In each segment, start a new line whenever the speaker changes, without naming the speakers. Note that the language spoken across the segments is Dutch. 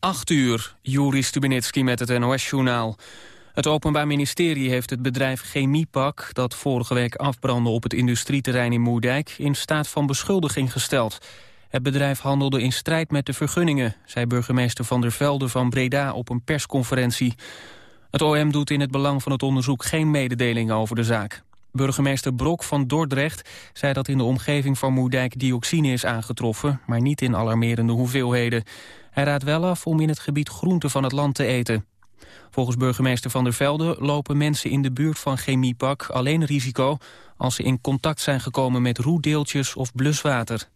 8 uur, Juri Stubenitski met het NOS-journaal. Het Openbaar Ministerie heeft het bedrijf Chemiepak... dat vorige week afbrandde op het industrieterrein in Moerdijk... in staat van beschuldiging gesteld. Het bedrijf handelde in strijd met de vergunningen... zei burgemeester Van der Velde van Breda op een persconferentie. Het OM doet in het belang van het onderzoek geen mededelingen over de zaak. Burgemeester Brok van Dordrecht zei dat in de omgeving van Moerdijk dioxine is aangetroffen, maar niet in alarmerende hoeveelheden. Hij raadt wel af om in het gebied groenten van het land te eten. Volgens burgemeester Van der Velde lopen mensen in de buurt van chemiepak alleen risico als ze in contact zijn gekomen met roedeeltjes of bluswater.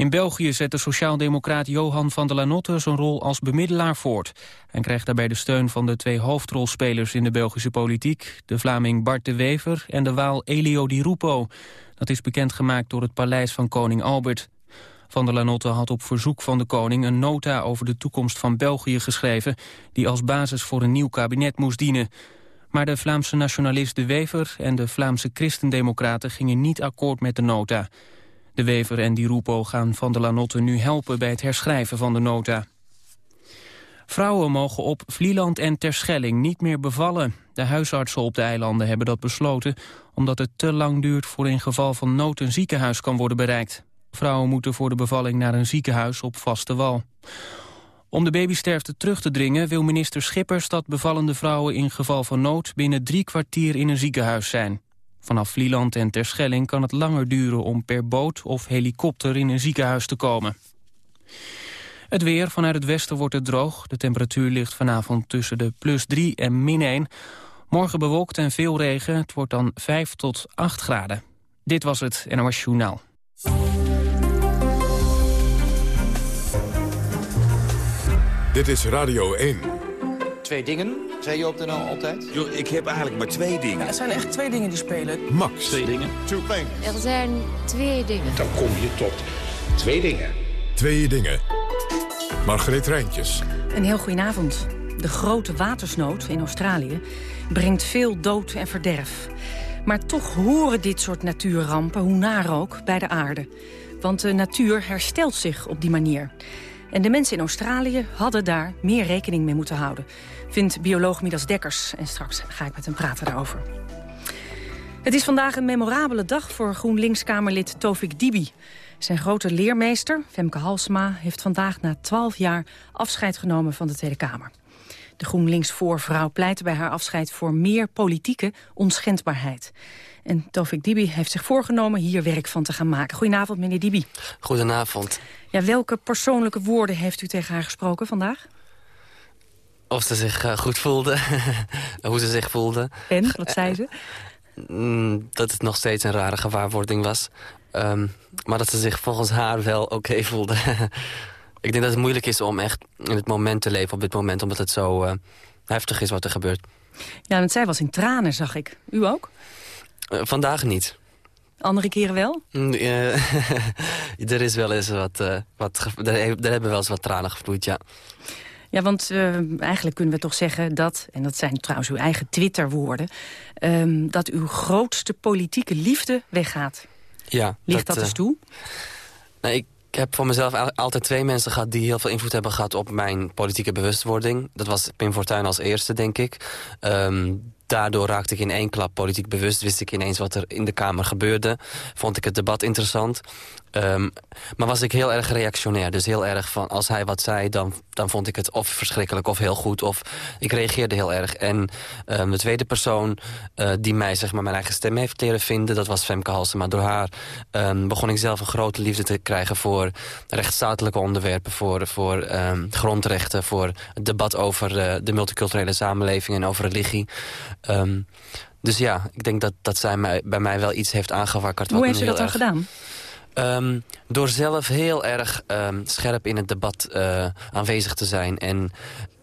In België zet de sociaaldemocraat Johan van der Lanotte zijn rol als bemiddelaar voort. Hij krijgt daarbij de steun van de twee hoofdrolspelers in de Belgische politiek... de Vlaming Bart de Wever en de Waal Elio Di Rupo. Dat is bekendgemaakt door het paleis van koning Albert. Van der Lanotte had op verzoek van de koning een nota over de toekomst van België geschreven... die als basis voor een nieuw kabinet moest dienen. Maar de Vlaamse nationalist De Wever en de Vlaamse christendemocraten gingen niet akkoord met de nota... De Wever en Di Rupo gaan Van der Lanotte nu helpen bij het herschrijven van de nota. Vrouwen mogen op Vlieland en Terschelling niet meer bevallen. De huisartsen op de eilanden hebben dat besloten... omdat het te lang duurt voor in geval van nood een ziekenhuis kan worden bereikt. Vrouwen moeten voor de bevalling naar een ziekenhuis op vaste wal. Om de babysterfte terug te dringen wil minister Schippers dat bevallende vrouwen in geval van nood binnen drie kwartier in een ziekenhuis zijn. Vanaf Vlieland en Terschelling kan het langer duren om per boot of helikopter in een ziekenhuis te komen. Het weer vanuit het westen wordt het droog. De temperatuur ligt vanavond tussen de plus 3 en min 1. Morgen bewolkt en veel regen. Het wordt dan 5 tot 8 graden. Dit was het NOS Journaal.
Dit is Radio 1.
Twee dingen zei je op de NL altijd?
Yo, ik heb eigenlijk maar twee dingen. Ja,
er zijn echt twee dingen die spelen.
Max.
Twee dingen.
Two things.
Er zijn twee dingen.
Dan kom je tot twee dingen.
Twee dingen. Margreet Rijntjes.
Een heel goedenavond. De grote watersnood in Australië brengt veel dood en verderf. Maar toch horen dit soort natuurrampen, hoe naar ook, bij de aarde. Want de natuur herstelt zich op die manier. En de mensen in Australië hadden daar meer rekening mee moeten houden vindt bioloog Midas Dekkers. En straks ga ik met hem praten daarover. Het is vandaag een memorabele dag voor GroenLinks-Kamerlid Tovik Dibi. Zijn grote leermeester, Femke Halsema, heeft vandaag na twaalf jaar afscheid genomen van de Tweede Kamer. De GroenLinks-voorvrouw pleitte bij haar afscheid voor meer politieke onschendbaarheid. En Tovik Dibi heeft zich voorgenomen hier werk van te gaan maken. Goedenavond, meneer Dibi.
Goedenavond.
Ja, welke persoonlijke woorden heeft u tegen haar gesproken vandaag?
Of ze zich uh, goed voelde. Hoe ze zich voelde.
En, wat zei ze?
Mm, dat het nog steeds een rare gewaarwording was. Um, maar dat ze zich volgens haar wel oké okay voelde. ik denk dat het moeilijk is om echt in het moment te leven op dit moment. Omdat het zo uh, heftig is wat er gebeurt.
Ja, want zij was in tranen, zag ik. U ook?
Uh, vandaag niet.
Andere keren wel?
Mm, er is wel eens wat... wat er hebben wel eens wat tranen gevloeid, ja.
Ja, want uh, eigenlijk kunnen we toch zeggen dat... en dat zijn trouwens uw eigen Twitterwoorden... Um, dat uw grootste politieke liefde weggaat.
Ja.
Ligt dat, dat eens toe?
Nou, ik ik heb voor mezelf altijd twee mensen gehad... die heel veel invloed hebben gehad op mijn politieke bewustwording. Dat was Pim Fortuyn als eerste, denk ik. Um, daardoor raakte ik in één klap politiek bewust. Wist ik ineens wat er in de Kamer gebeurde. Vond ik het debat interessant. Um, maar was ik heel erg reactionair. Dus heel erg van, als hij wat zei, dan, dan vond ik het of verschrikkelijk of heel goed. Of ik reageerde heel erg. En um, de tweede persoon uh, die mij zeg maar, mijn eigen stem heeft leren vinden... dat was Femke Halsema. Door haar um, begon ik zelf een grote liefde te krijgen... voor rechtsstatelijke onderwerpen, voor, voor grondrechten... voor het debat over uh, de multiculturele samenleving en over religie. Dus ja, ik denk dat, dat zij mij, bij mij wel iets heeft aangewakkerd.
Hoe heeft ze dat dan gedaan?
Um, door zelf heel erg um, scherp in het debat uh, aanwezig te zijn. En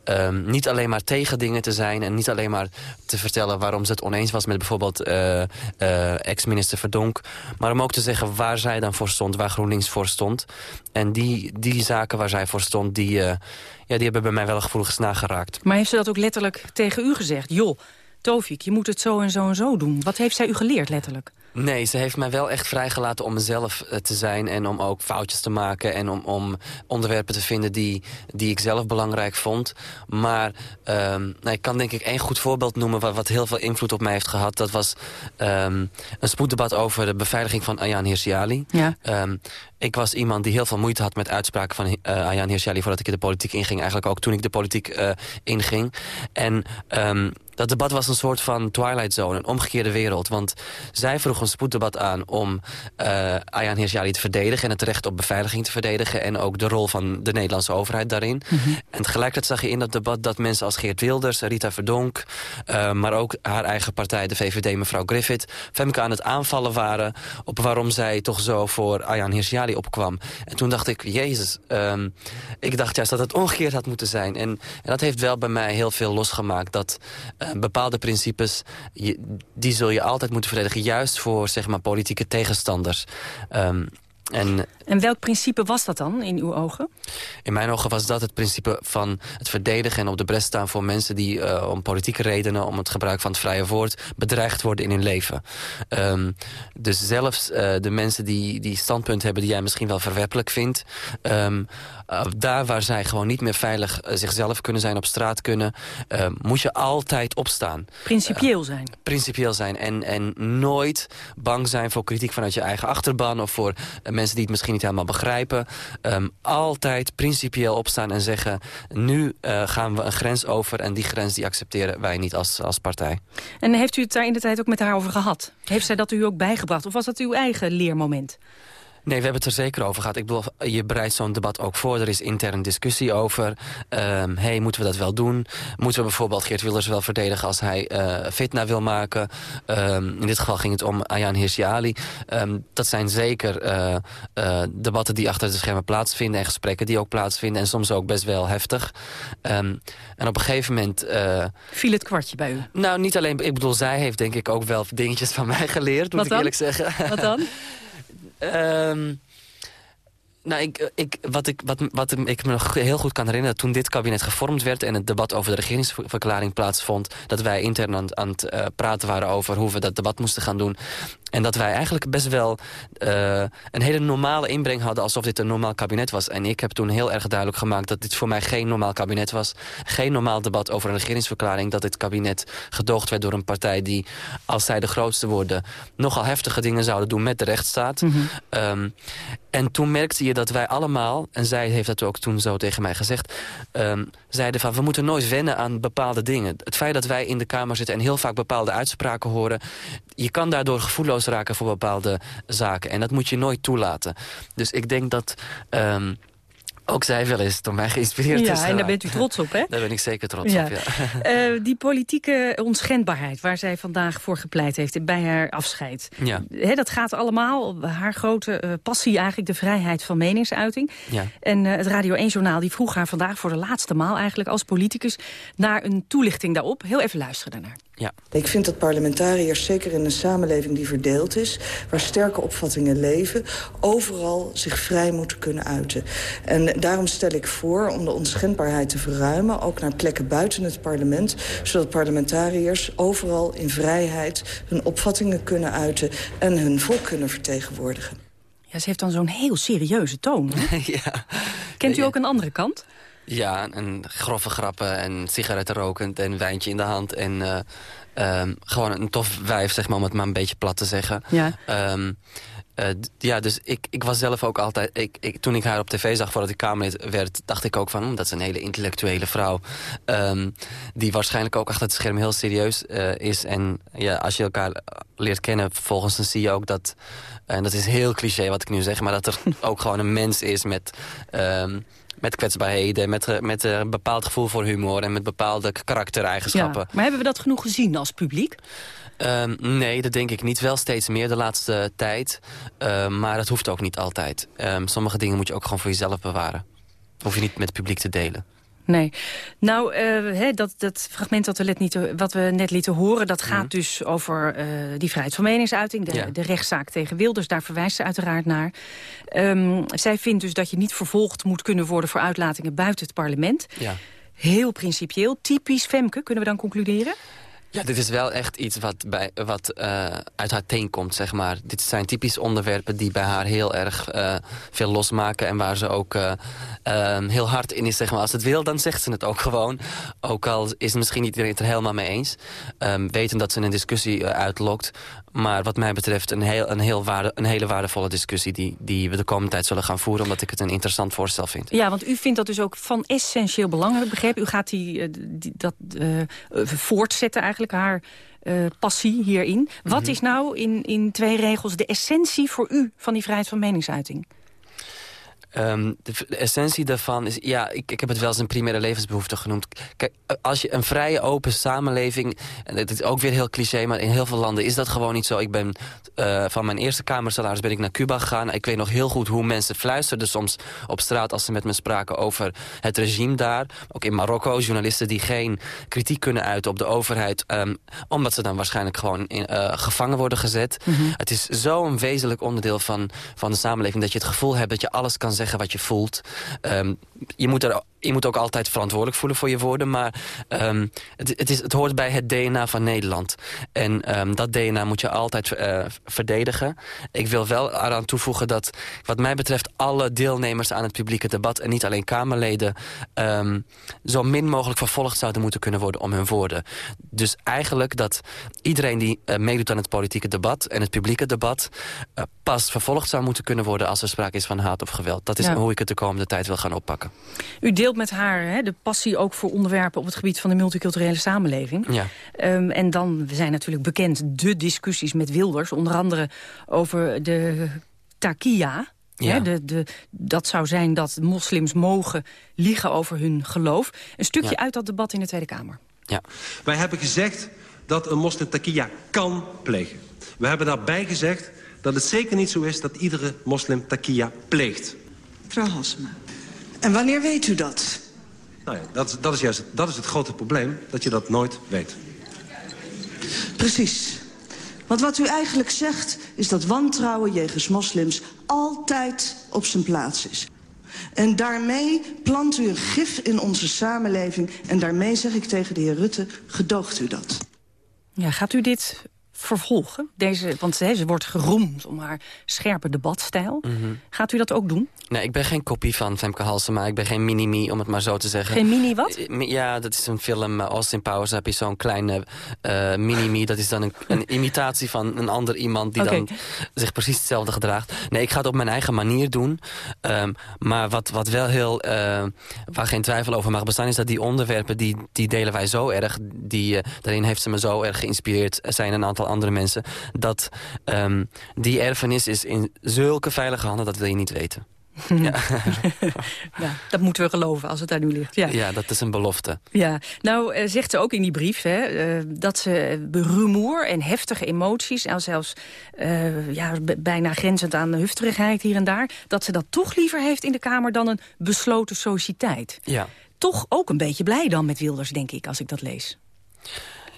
um, niet alleen maar tegen dingen te zijn... en niet alleen maar te vertellen waarom ze het oneens was... met bijvoorbeeld uh, uh, ex-minister Verdonk... maar om ook te zeggen waar zij dan voor stond, waar GroenLinks voor stond. En die, die zaken waar zij voor stond, die, ja, die hebben bij mij wel een gevoelige snaar geraakt.
Maar heeft ze dat ook letterlijk tegen u gezegd? Joh, Tovik, je moet het zo en zo en zo doen. Wat heeft zij u geleerd letterlijk?
Nee, ze heeft mij wel echt vrijgelaten om mezelf eh, te zijn... en om ook foutjes te maken en om, om onderwerpen te vinden die, die ik zelf belangrijk vond. Maar um, nou, ik kan denk ik één goed voorbeeld noemen... Wat, wat, heel veel invloed op mij heeft gehad. Dat was um, een spoeddebat over de beveiliging van Ayaan Hirsi
Ja.
Um, ik was iemand die heel veel moeite had met uitspraken van uh, Ayaan Hirsi voordat ik in de politiek inging. Eigenlijk ook toen ik de politiek uh, inging. En... Dat debat was een soort van Twilight Zone, een omgekeerde wereld. Want zij vroeg een spoeddebat aan om uh, Ayaan Hirsi te verdedigen... en het recht op beveiliging te verdedigen... en ook de rol van de Nederlandse overheid daarin. Mm -hmm. En tegelijkertijd zag je in dat debat dat mensen als Geert Wilders... Rita Verdonk, uh, maar ook haar eigen partij, de VVD, mevrouw Griffith... Femke aan het aanvallen waren op waarom zij toch zo voor Ayaan Hirsi opkwam. En toen dacht ik, jezus, um, ik dacht juist dat het omgekeerd had moeten zijn. En, en dat heeft wel bij mij heel veel losgemaakt... dat uh, bepaalde principes, je, die zul je altijd moeten verdedigen. Juist voor zeg maar, politieke tegenstanders. Um, en,
en welk principe was dat dan in uw ogen?
In mijn ogen was dat het principe van het verdedigen en op de bres staan voor mensen die uh, om politieke redenen, om het gebruik van het vrije woord, bedreigd worden in hun leven. Um, dus zelfs uh, de mensen die, die standpunt hebben die jij misschien wel verwerpelijk vindt, um, uh, daar waar zij gewoon niet meer veilig zichzelf kunnen zijn, op straat kunnen, moet je altijd opstaan.
Principieel zijn.
principieel zijn en, en nooit bang zijn voor kritiek vanuit je eigen achterban of voor mensen die het misschien niet helemaal begrijpen. Um, altijd principieel opstaan en zeggen... nu gaan we een grens over en die grens die accepteren wij niet als, als partij.
En heeft u het daar in de tijd ook met haar over gehad? Heeft zij dat u ook bijgebracht? Of was dat uw eigen leermoment?
Nee, we hebben het er zeker over gehad. Ik bedoel, je bereidt zo'n debat ook voor. Er is intern discussie over. Um, hey, moeten we dat wel doen? Moeten we bijvoorbeeld Geert Wilders wel verdedigen als hij uh, fitna wil maken? Um, in dit geval ging het om Ayaan Hirsi Ali. Um, dat zijn zeker uh, uh, debatten die achter de schermen plaatsvinden... en gesprekken die ook plaatsvinden en soms ook best wel heftig. en op een gegeven moment...
Viel het kwartje bij u?
Nou, niet alleen... Ik bedoel, zij heeft denk ik ook wel dingetjes van mij geleerd, moet
Wat
ik eerlijk zeggen.
Wat dan?
Um, nou, ik, ik, wat, ik, wat, wat ik me nog heel goed kan herinneren... toen dit kabinet gevormd werd en het debat over de regeringsverklaring plaatsvond... dat wij intern aan, het uh, praten waren over hoe we dat debat moesten gaan doen... En dat wij eigenlijk best wel uh, een hele normale inbreng hadden... alsof dit een normaal kabinet was. En ik heb toen heel erg duidelijk gemaakt dat dit voor mij geen normaal kabinet was. Geen normaal debat over een regeringsverklaring. Dat dit kabinet gedoogd werd door een partij die, als zij de grootste worden... nogal heftige dingen zouden doen met de rechtsstaat. Mm -hmm. um, en toen merkte je dat wij allemaal, en zij heeft dat ook toen zo tegen mij gezegd... Um, zeiden van, we moeten nooit wennen aan bepaalde dingen. Het feit dat wij in de Kamer zitten en heel vaak bepaalde uitspraken horen... je kan daardoor gevoelloos raken voor bepaalde zaken. En dat moet je nooit toelaten. Dus ik denk dat... Um, ook zij wel eens door mij geïnspireerd
ja,
is.
en daar bent u trots op, hè?
Daar ben ik zeker trots
ja.
op, ja.
Uh, die politieke onschendbaarheid waar zij vandaag voor gepleit heeft... bij haar afscheid.
Ja.
He, dat gaat allemaal, haar grote uh, passie eigenlijk... de vrijheid van meningsuiting.
Ja.
En uh, het Radio 1-journaal die vroeg haar vandaag voor de laatste maal... eigenlijk als politicus naar een toelichting daarop. Heel even luisteren daarnaar.
Ja.
Ik vind dat parlementariërs, zeker in een samenleving die verdeeld is... waar sterke opvattingen leven, overal zich vrij moeten kunnen uiten. En daarom stel ik voor om de onschendbaarheid te verruimen... ook naar plekken buiten het parlement... zodat parlementariërs overal in vrijheid hun opvattingen kunnen uiten... en hun volk kunnen vertegenwoordigen.
Ja, ze heeft dan zo'n heel serieuze toon.
ja.
Kent u ook een andere kant?
Ja, en grove grappen en sigaretten rokend en wijntje in de hand. En uh, um, gewoon een tof wijf, zeg maar, om het maar een beetje plat te zeggen.
Ja.
Um, uh, ja, dus ik, ik was zelf ook altijd... Ik, ik, toen ik haar op tv zag voordat ik Kamerlid werd... dacht ik ook van, hm, dat is een hele intellectuele vrouw. Um, die waarschijnlijk ook achter het scherm heel serieus uh, is. En ja, als je elkaar leert kennen, vervolgens dan zie je ook dat... en dat is heel cliché wat ik nu zeg... maar dat er ook gewoon een mens is met... Um, met kwetsbaarheden, met, met een bepaald gevoel voor humor... en met bepaalde karaktereigenschappen.
Ja, maar hebben we dat genoeg gezien als publiek?
Um, nee, dat denk ik niet. Wel steeds meer de laatste tijd. Um, maar dat hoeft ook niet altijd. Um, sommige dingen moet je ook gewoon voor jezelf bewaren. Hoef je niet met het publiek te delen.
Nee. Nou, uh, hè, dat, dat fragment dat we, net niet, wat we net lieten horen... dat gaat mm. dus over uh, die vrijheid van meningsuiting. De,
ja.
de rechtszaak tegen Wilders, daar verwijst ze uiteraard naar. Um, zij vindt dus dat je niet vervolgd moet kunnen worden... voor uitlatingen buiten het parlement.
Ja.
Heel principieel. Typisch Femke, kunnen we dan concluderen?
Ja, dit is wel echt iets wat, bij, wat uh, uit haar teen komt, zeg maar. Dit zijn typische onderwerpen die bij haar heel erg uh, veel losmaken... en waar ze ook uh, heel hard in is, zeg maar. Als het wil, dan zegt ze het ook gewoon. Ook al is misschien niet iedereen het er helemaal mee eens. Um, weten dat ze een discussie uitlokt. Maar wat mij betreft een, heel, een, heel waarde, een hele waardevolle discussie... Die, die we de komende tijd zullen gaan voeren... omdat ik het een interessant voorstel vind.
Ja, want u vindt dat dus ook van essentieel belang, begrepen. U gaat die, die dat voortzetten eigenlijk haar uh, passie hierin. Wat mhm. is nou in, in twee regels de essentie voor u van die vrijheid van meningsuiting?
Um, de, essentie daarvan is... Ja, ik, ik heb het wel eens een primaire levensbehoefte genoemd. Kijk, als je een vrije, open samenleving... en het is ook weer heel cliché, maar in heel veel landen is dat gewoon niet zo. Ik ben uh, van mijn eerste kamersalaris ben ik naar Cuba gegaan. Ik weet nog heel goed hoe mensen fluisterden soms op straat... als ze met me spraken over het regime daar. Ook in Marokko, journalisten die geen kritiek kunnen uiten op de overheid... Um, omdat ze dan waarschijnlijk gewoon in, uh, gevangen worden gezet. Mm -hmm. Het is zo'n wezenlijk onderdeel van, van de samenleving... dat je het gevoel hebt dat je alles kan zeggen wat je voelt. Um, je moet er je moet ook altijd verantwoordelijk voelen voor je woorden. Maar um, het, het, is, het hoort bij het DNA van Nederland. En um, dat DNA moet je altijd uh, verdedigen. Ik wil wel eraan toevoegen dat wat mij betreft... alle deelnemers aan het publieke debat... en niet alleen Kamerleden... Um, zo min mogelijk vervolgd zouden moeten kunnen worden om hun woorden. Dus eigenlijk dat iedereen die uh, meedoet aan het politieke debat... en het publieke debat... Uh, pas vervolgd zou moeten kunnen worden... als er sprake is van haat of geweld. Dat is ja. hoe ik het de komende tijd wil gaan oppakken.
U deelt met haar hè, de passie ook voor onderwerpen... op het gebied van de multiculturele samenleving.
Ja.
Um, en dan zijn natuurlijk bekend de discussies met Wilders. Onder andere over de takia...
Ja.
Hè, de, de, dat zou zijn dat moslims mogen liegen over hun geloof. Een stukje ja. uit dat debat in de Tweede Kamer.
Ja.
Wij hebben gezegd dat een moslim takia kan plegen. We hebben daarbij gezegd dat het zeker niet zo is dat iedere moslim takia pleegt.
Mevrouw Halsema. En wanneer weet u dat?
Nou ja, dat, dat, is juist dat is het grote probleem, dat je dat nooit weet.
Precies. Want wat u eigenlijk zegt, is dat wantrouwen jegens moslims altijd op zijn plaats is. En daarmee plant u een gif in onze samenleving. En daarmee zeg ik tegen de heer Rutte, gedoogt u dat?
Ja, gaat u dit vervolgen? Deze, want hè, ze wordt geroemd om haar scherpe debatstijl. Mm -hmm. Gaat u dat ook doen?
Nee, ik ben geen kopie van Femke Halsema. Ik ben geen mini-me, om het maar zo te zeggen.
Geen mini wat?
Ja, dat is een film, uh, Austin Powers. heb je zo'n kleine uh, mini-me. Dat is dan een, een, imitatie van een ander iemand... die okay. dan zich precies hetzelfde gedraagt. Nee, ik ga het op mijn eigen manier doen. Um, maar wat, wat wel heel... Uh, waar geen twijfel over mag bestaan... is dat die onderwerpen, die, die delen wij zo erg. Die, daarin heeft ze me zo erg geïnspireerd. Er zijn een aantal andere mensen. Dat um, die erfenis is in zulke veilige handen... dat wil je niet weten.
Ja. ja. dat moeten we geloven als het daar nu ligt. Ja,
ja dat is een belofte.
Ja. Nou uh, zegt ze ook in die brief hè, uh, dat ze rumoer en heftige emoties... en zelfs uh, ja, bijna grenzend aan hufterigheid hier en daar... dat ze dat toch liever heeft in de Kamer dan een besloten sociëteit.
Ja.
Toch ook een beetje blij dan met Wilders, denk ik, als ik dat lees.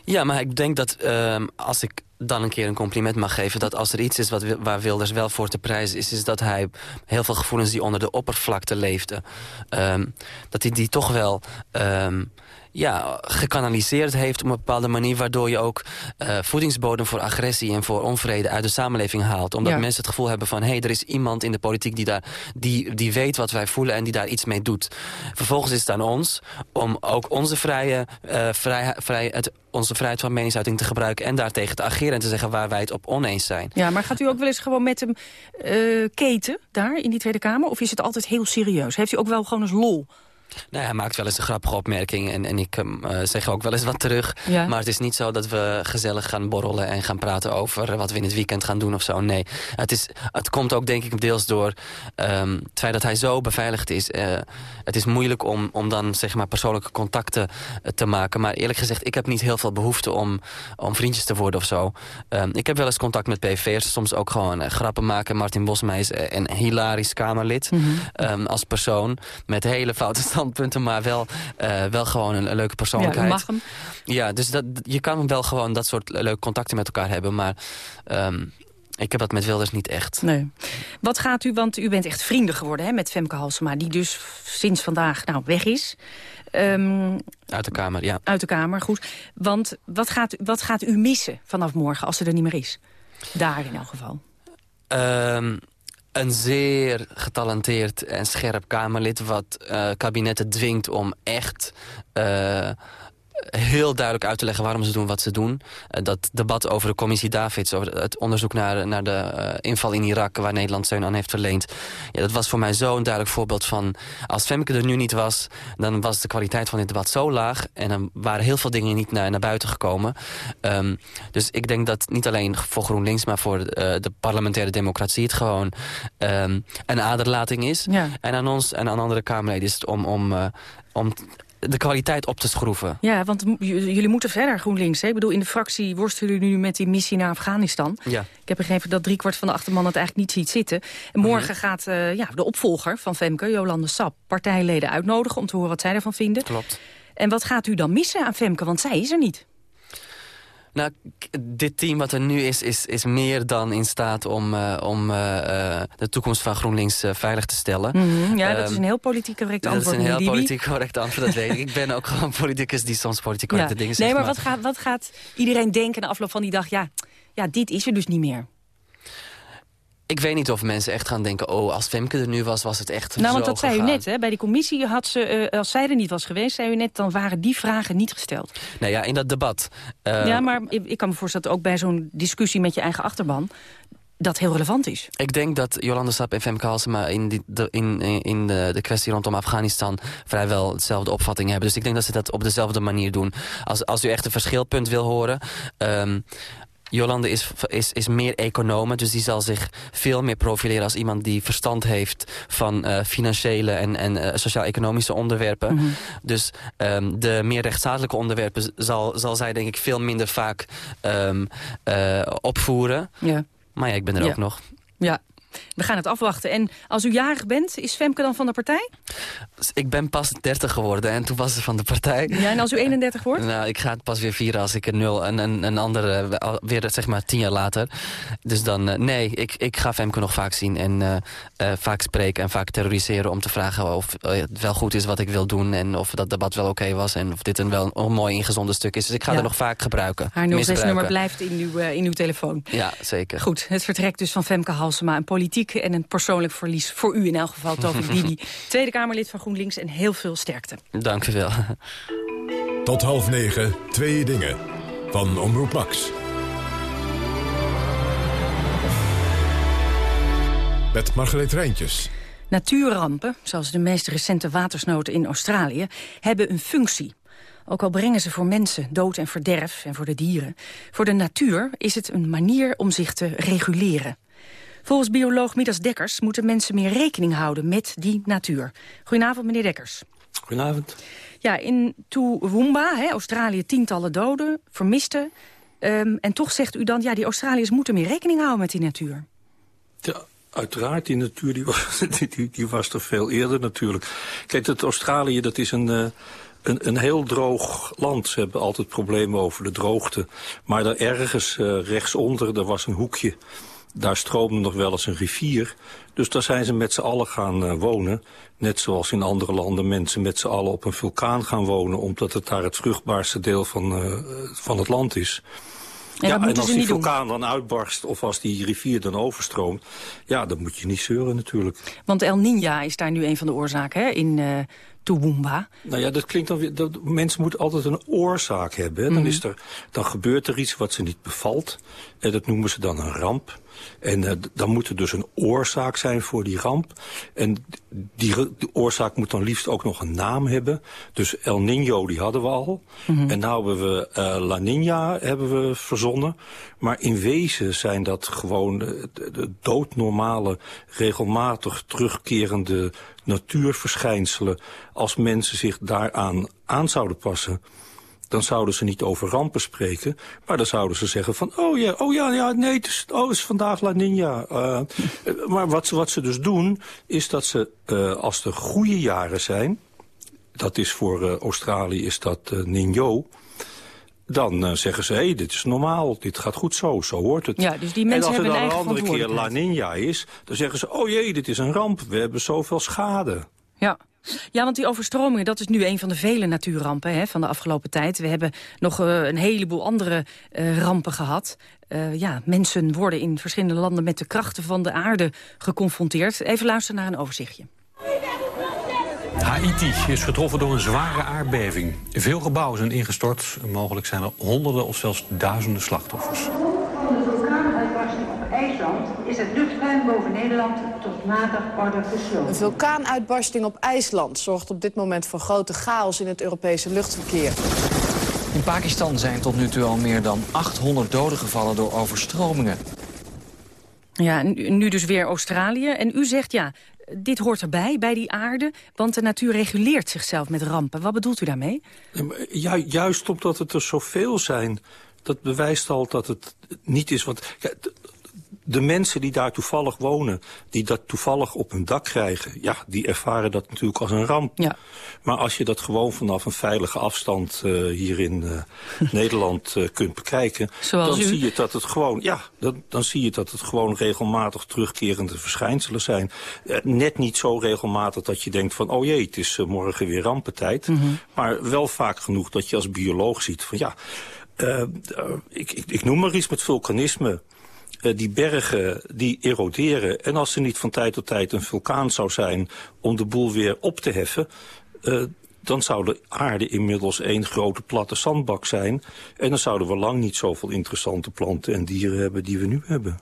Ja, maar ik denk dat uh, als ik dan een keer een compliment mag geven... dat als er iets is wat, waar Wilders wel voor te prijzen is... is dat hij heel veel gevoelens die onder de oppervlakte leefden... Um, dat hij die toch wel... Um, ja, gekanaliseerd heeft op een bepaalde manier... waardoor je ook uh, voedingsbodem voor agressie en voor onvrede uit de samenleving haalt. Omdat ja. mensen het gevoel hebben van... hé, hey, er is iemand in de politiek die, daar, die, die weet wat wij voelen en die daar iets mee doet. Vervolgens is het aan ons om ook onze, vrije, uh, vrij, vrij, het, onze vrijheid van meningsuiting te gebruiken... en daartegen te ageren en te zeggen waar wij het op oneens zijn.
Ja, maar gaat u ook wel eens gewoon met hem uh, keten daar in die Tweede Kamer? Of is het altijd heel serieus? Heeft u ook wel gewoon eens lol?
Nou, hij maakt wel eens een grappige opmerking en, en ik um, uh, zeg ook wel eens wat terug.
Ja.
Maar het is niet zo dat we gezellig gaan borrelen en gaan praten over wat we in het weekend gaan doen of zo. Nee, het, is, het komt ook denk ik deels door um, het feit dat hij zo beveiligd is. Uh, het is moeilijk om, om dan zeg maar persoonlijke contacten uh, te maken. Maar eerlijk gezegd, ik heb niet heel veel behoefte om, om vriendjes te worden of zo. Um, ik heb wel eens contact met PVV'ers, soms ook gewoon grappen maken. Martin Bosma is een hilarisch Kamerlid
mm
-hmm. als persoon met hele foute standpunten, maar wel, uh, wel gewoon een, een, leuke persoonlijkheid.
Ja, mag hem.
Ja, dus dat, je kan wel gewoon dat soort leuke contacten met elkaar hebben, maar... Um, Ik heb dat met Wilders niet echt.
Nee. Wat gaat u, want u bent echt vrienden geworden hè, met Femke Halsema... die dus sinds vandaag nou, weg is. Um,
uit de Kamer, ja.
Uit de Kamer, goed. Want wat gaat, wat gaat u missen vanaf morgen als ze er niet meer is? Daar in elk geval.
Um, een zeer getalenteerd en scherp Kamerlid... wat uh, kabinetten dwingt om echt... Uh, heel duidelijk uit te leggen waarom ze doen wat ze doen. Uh, dat debat over de commissie Davids, over het onderzoek naar, naar de uh, inval in Irak... waar Nederland steun aan heeft verleend. Ja, dat was voor mij zo'n duidelijk voorbeeld van... als Femke er nu niet was, dan was de kwaliteit van dit debat zo laag... en dan waren heel veel dingen niet naar, naar buiten gekomen. Um, dus ik denk dat niet alleen voor GroenLinks... maar voor uh, de parlementaire democratie het gewoon um, een aderlating is.
Ja.
En aan ons en aan andere Kamerleden is het om... om, om de kwaliteit op te schroeven.
Ja, want jullie moeten verder, GroenLinks. Hè? Ik bedoel, in de fractie worstelen jullie nu met die missie naar Afghanistan.
Ja.
Ik heb begrepen dat driekwart van de achterman het eigenlijk niet ziet zitten. En morgen mm -hmm. gaat uh, ja, de opvolger van Femke, Jolande Sap... partijleden uitnodigen om te horen wat zij ervan vinden.
Klopt.
En wat gaat u dan missen aan Femke? Want zij is er niet.
Nou, dit team wat er nu is, is, is meer dan in staat om, uh, om uh, de toekomst van GroenLinks uh, veilig te stellen.
Mm -hmm, ja, dat is een heel politiek correct antwoord.
Dat is een heel politiek correct antwoord, dat weet ik. Ik ben ook gewoon politicus die soms politiek correcte
ja.
dingen
zegt.
Nee,
maar, maar, Wat, gaat, wat gaat iedereen denken na afloop van die dag? Ja, ja, dit is er dus niet meer.
Ik weet niet of mensen echt gaan denken... oh, als Femke er nu was, was het echt
Nou, want dat zei u net, hè? bij die commissie had ze... Uh, als zij er niet was geweest, zei u net... dan waren die vragen niet gesteld.
Nou ja, in dat debat. Uh,
ja, maar ik, ik kan me voorstellen dat ook bij zo'n discussie met je eigen achterban dat heel relevant is.
Ik denk dat Jolanda Sap en Femke Halsema in, die, de, in, in de, de kwestie rondom Afghanistan vrijwel hetzelfde opvatting hebben. Dus ik denk dat ze dat op dezelfde manier doen. Als, als u echt een verschilpunt wil horen... Um, Jolande is, is, is meer econoom, dus die zal zich veel meer profileren als iemand die verstand heeft van uh, financiële en, en uh, sociaal-economische onderwerpen.
Mm -hmm.
Dus um, de meer rechtsstatelijke onderwerpen zal, zal zij denk ik veel minder vaak um, uh, opvoeren.
Ja.
Maar ja, ik ben er
ja.
ook nog.
Ja, we gaan het afwachten. En als u jarig bent, is Femke dan van de partij?
Ik ben pas 30 geworden en toen was ze van de partij.
Ja, en als u 31 wordt?
Nou, ik ga het pas weer vieren als ik een nul en een, een andere, weer zeg maar tien jaar later. Dus dan, uh, nee, ik, ik ga Femke nog vaak zien en uh, uh, vaak spreken en vaak terroriseren om te vragen of het wel goed is wat ik wil doen en of dat debat wel oké okay was en of dit een wel een mooi ingezonden stuk is. Dus ik ga
ja.
er nog vaak gebruiken.
Haar 06-nummer blijft in uw, in uw telefoon.
Ja, zeker.
Goed, het vertrek dus van Femke Halsema, een politiek en een persoonlijk verlies voor u in elk geval, Tovik Bibi. Tweede Kamerlid van GroenLinks en heel veel sterkte.
Dank u wel.
Tot half negen, twee dingen. Van Omroep Max. Met Margreet Rijntjes.
Natuurrampen, zoals de meest recente watersnoden in Australië, hebben een functie. Ook al brengen ze voor mensen dood en verderf en voor de dieren. Voor de natuur is het een manier om zich te reguleren. Volgens bioloog Midas Dekkers moeten mensen meer rekening houden met die natuur. Goedenavond, meneer Dekkers.
Goedenavond.
Ja, in Toowoomba, hè, Australië, tientallen doden, vermisten. Um, en toch zegt u dan, ja, die Australiërs moeten meer rekening houden met die natuur.
Ja, uiteraard, die natuur die was, die, die was er veel eerder natuurlijk. Kijk, dat Australië, dat is een... Uh, een, een, heel droog land. Ze hebben altijd problemen over de droogte. Maar daar ergens uh, rechtsonder, daar was een hoekje daar stroomde nog wel eens een rivier. Dus daar zijn ze met z'n allen gaan uh, wonen. Net zoals in andere landen mensen met z'n allen op een vulkaan gaan wonen... omdat het daar het vruchtbaarste deel van, uh, van het land is.
En,
ja, en
als
die
doen.
vulkaan dan uitbarst of als die rivier dan overstroomt... ja, dan moet je niet zeuren natuurlijk.
Want El Niña is daar nu een van de oorzaken hè, in uh, Toowoomba.
Nou ja, dat klinkt dan weer... Dat, mensen moeten altijd een oorzaak hebben. Dan,
Mhm.
is er, dan gebeurt er iets wat ze niet bevalt. En dat noemen ze dan een ramp. En uh, dan moet er dus een oorzaak zijn voor die ramp. En die, die, oorzaak moet dan liefst ook nog een naam hebben. Dus El Niño, die hadden we al.
Mhm.
En nou hebben we uh, La Niña hebben we verzonnen. Maar in wezen zijn dat gewoon de, de doodnormale, regelmatig terugkerende natuurverschijnselen. Als mensen zich daaraan aan zouden passen dan zouden ze niet over rampen spreken, maar dan zouden ze zeggen van, oh ja, oh ja, ja nee, het is, oh, het is vandaag La Nina. Uh, maar wat ze, wat ze dus doen, is dat ze, uh, als er goede jaren zijn, dat is voor Australië is dat Ninjo, dan uh, zeggen ze, hé, hey, dit is normaal, dit gaat goed zo, zo hoort het.
Ja, dus die mensen
en als
er
dan een andere keer La Nina is, dan zeggen ze, oh jee, dit is een ramp, we hebben zoveel schade.
Ja. Ja, want die overstromingen, dat is nu een van de vele natuurrampen hè, van de afgelopen tijd. We hebben nog uh, een heleboel andere uh, rampen gehad. Ja, mensen worden in verschillende landen met de krachten van de aarde geconfronteerd. Even luisteren naar een overzichtje.
Haiti is getroffen door een zware aardbeving. Veel gebouwen zijn ingestort. Mogelijk zijn er honderden of zelfs duizenden slachtoffers.
De vulkaanuitbarsting op IJsland is het luchtruim boven Nederland tot matig orde gesloten.
Een vulkaanuitbarsting op IJsland zorgt op dit moment voor grote chaos in het Europese luchtverkeer.
In Pakistan zijn tot nu toe al meer dan 800 doden gevallen door overstromingen.
Ja, nu dus weer Australië. En u zegt ja, dit hoort erbij, bij die aarde, want de natuur reguleert zichzelf met rampen. Wat bedoelt u daarmee?
Ja, juist omdat het er zoveel zijn, dat bewijst al dat het niet is. Want de mensen die daar toevallig wonen, die dat toevallig op hun dak krijgen... ja, die ervaren dat natuurlijk als een ramp.
Ja.
Maar als je dat gewoon vanaf een veilige afstand uh, hier in uh, Nederland uh, kunt bekijken...
Zoals
dan
u.
zie je dat het gewoon, ja, dan, dan zie je dat het gewoon regelmatig terugkerende verschijnselen zijn. net niet zo regelmatig dat je denkt van, oh jee, het is morgen weer rampentijd.
Mm -hmm.
Maar wel vaak genoeg dat je als bioloog ziet van, ja, ik, ik, ik noem maar iets met vulkanisme... Uh, die bergen die eroderen. En als er niet van tijd tot tijd een vulkaan zou zijn om de boel weer op te heffen... Uh, dan zou de aarde inmiddels één grote platte zandbak zijn. En dan zouden we lang niet zoveel interessante planten en dieren hebben die we nu hebben.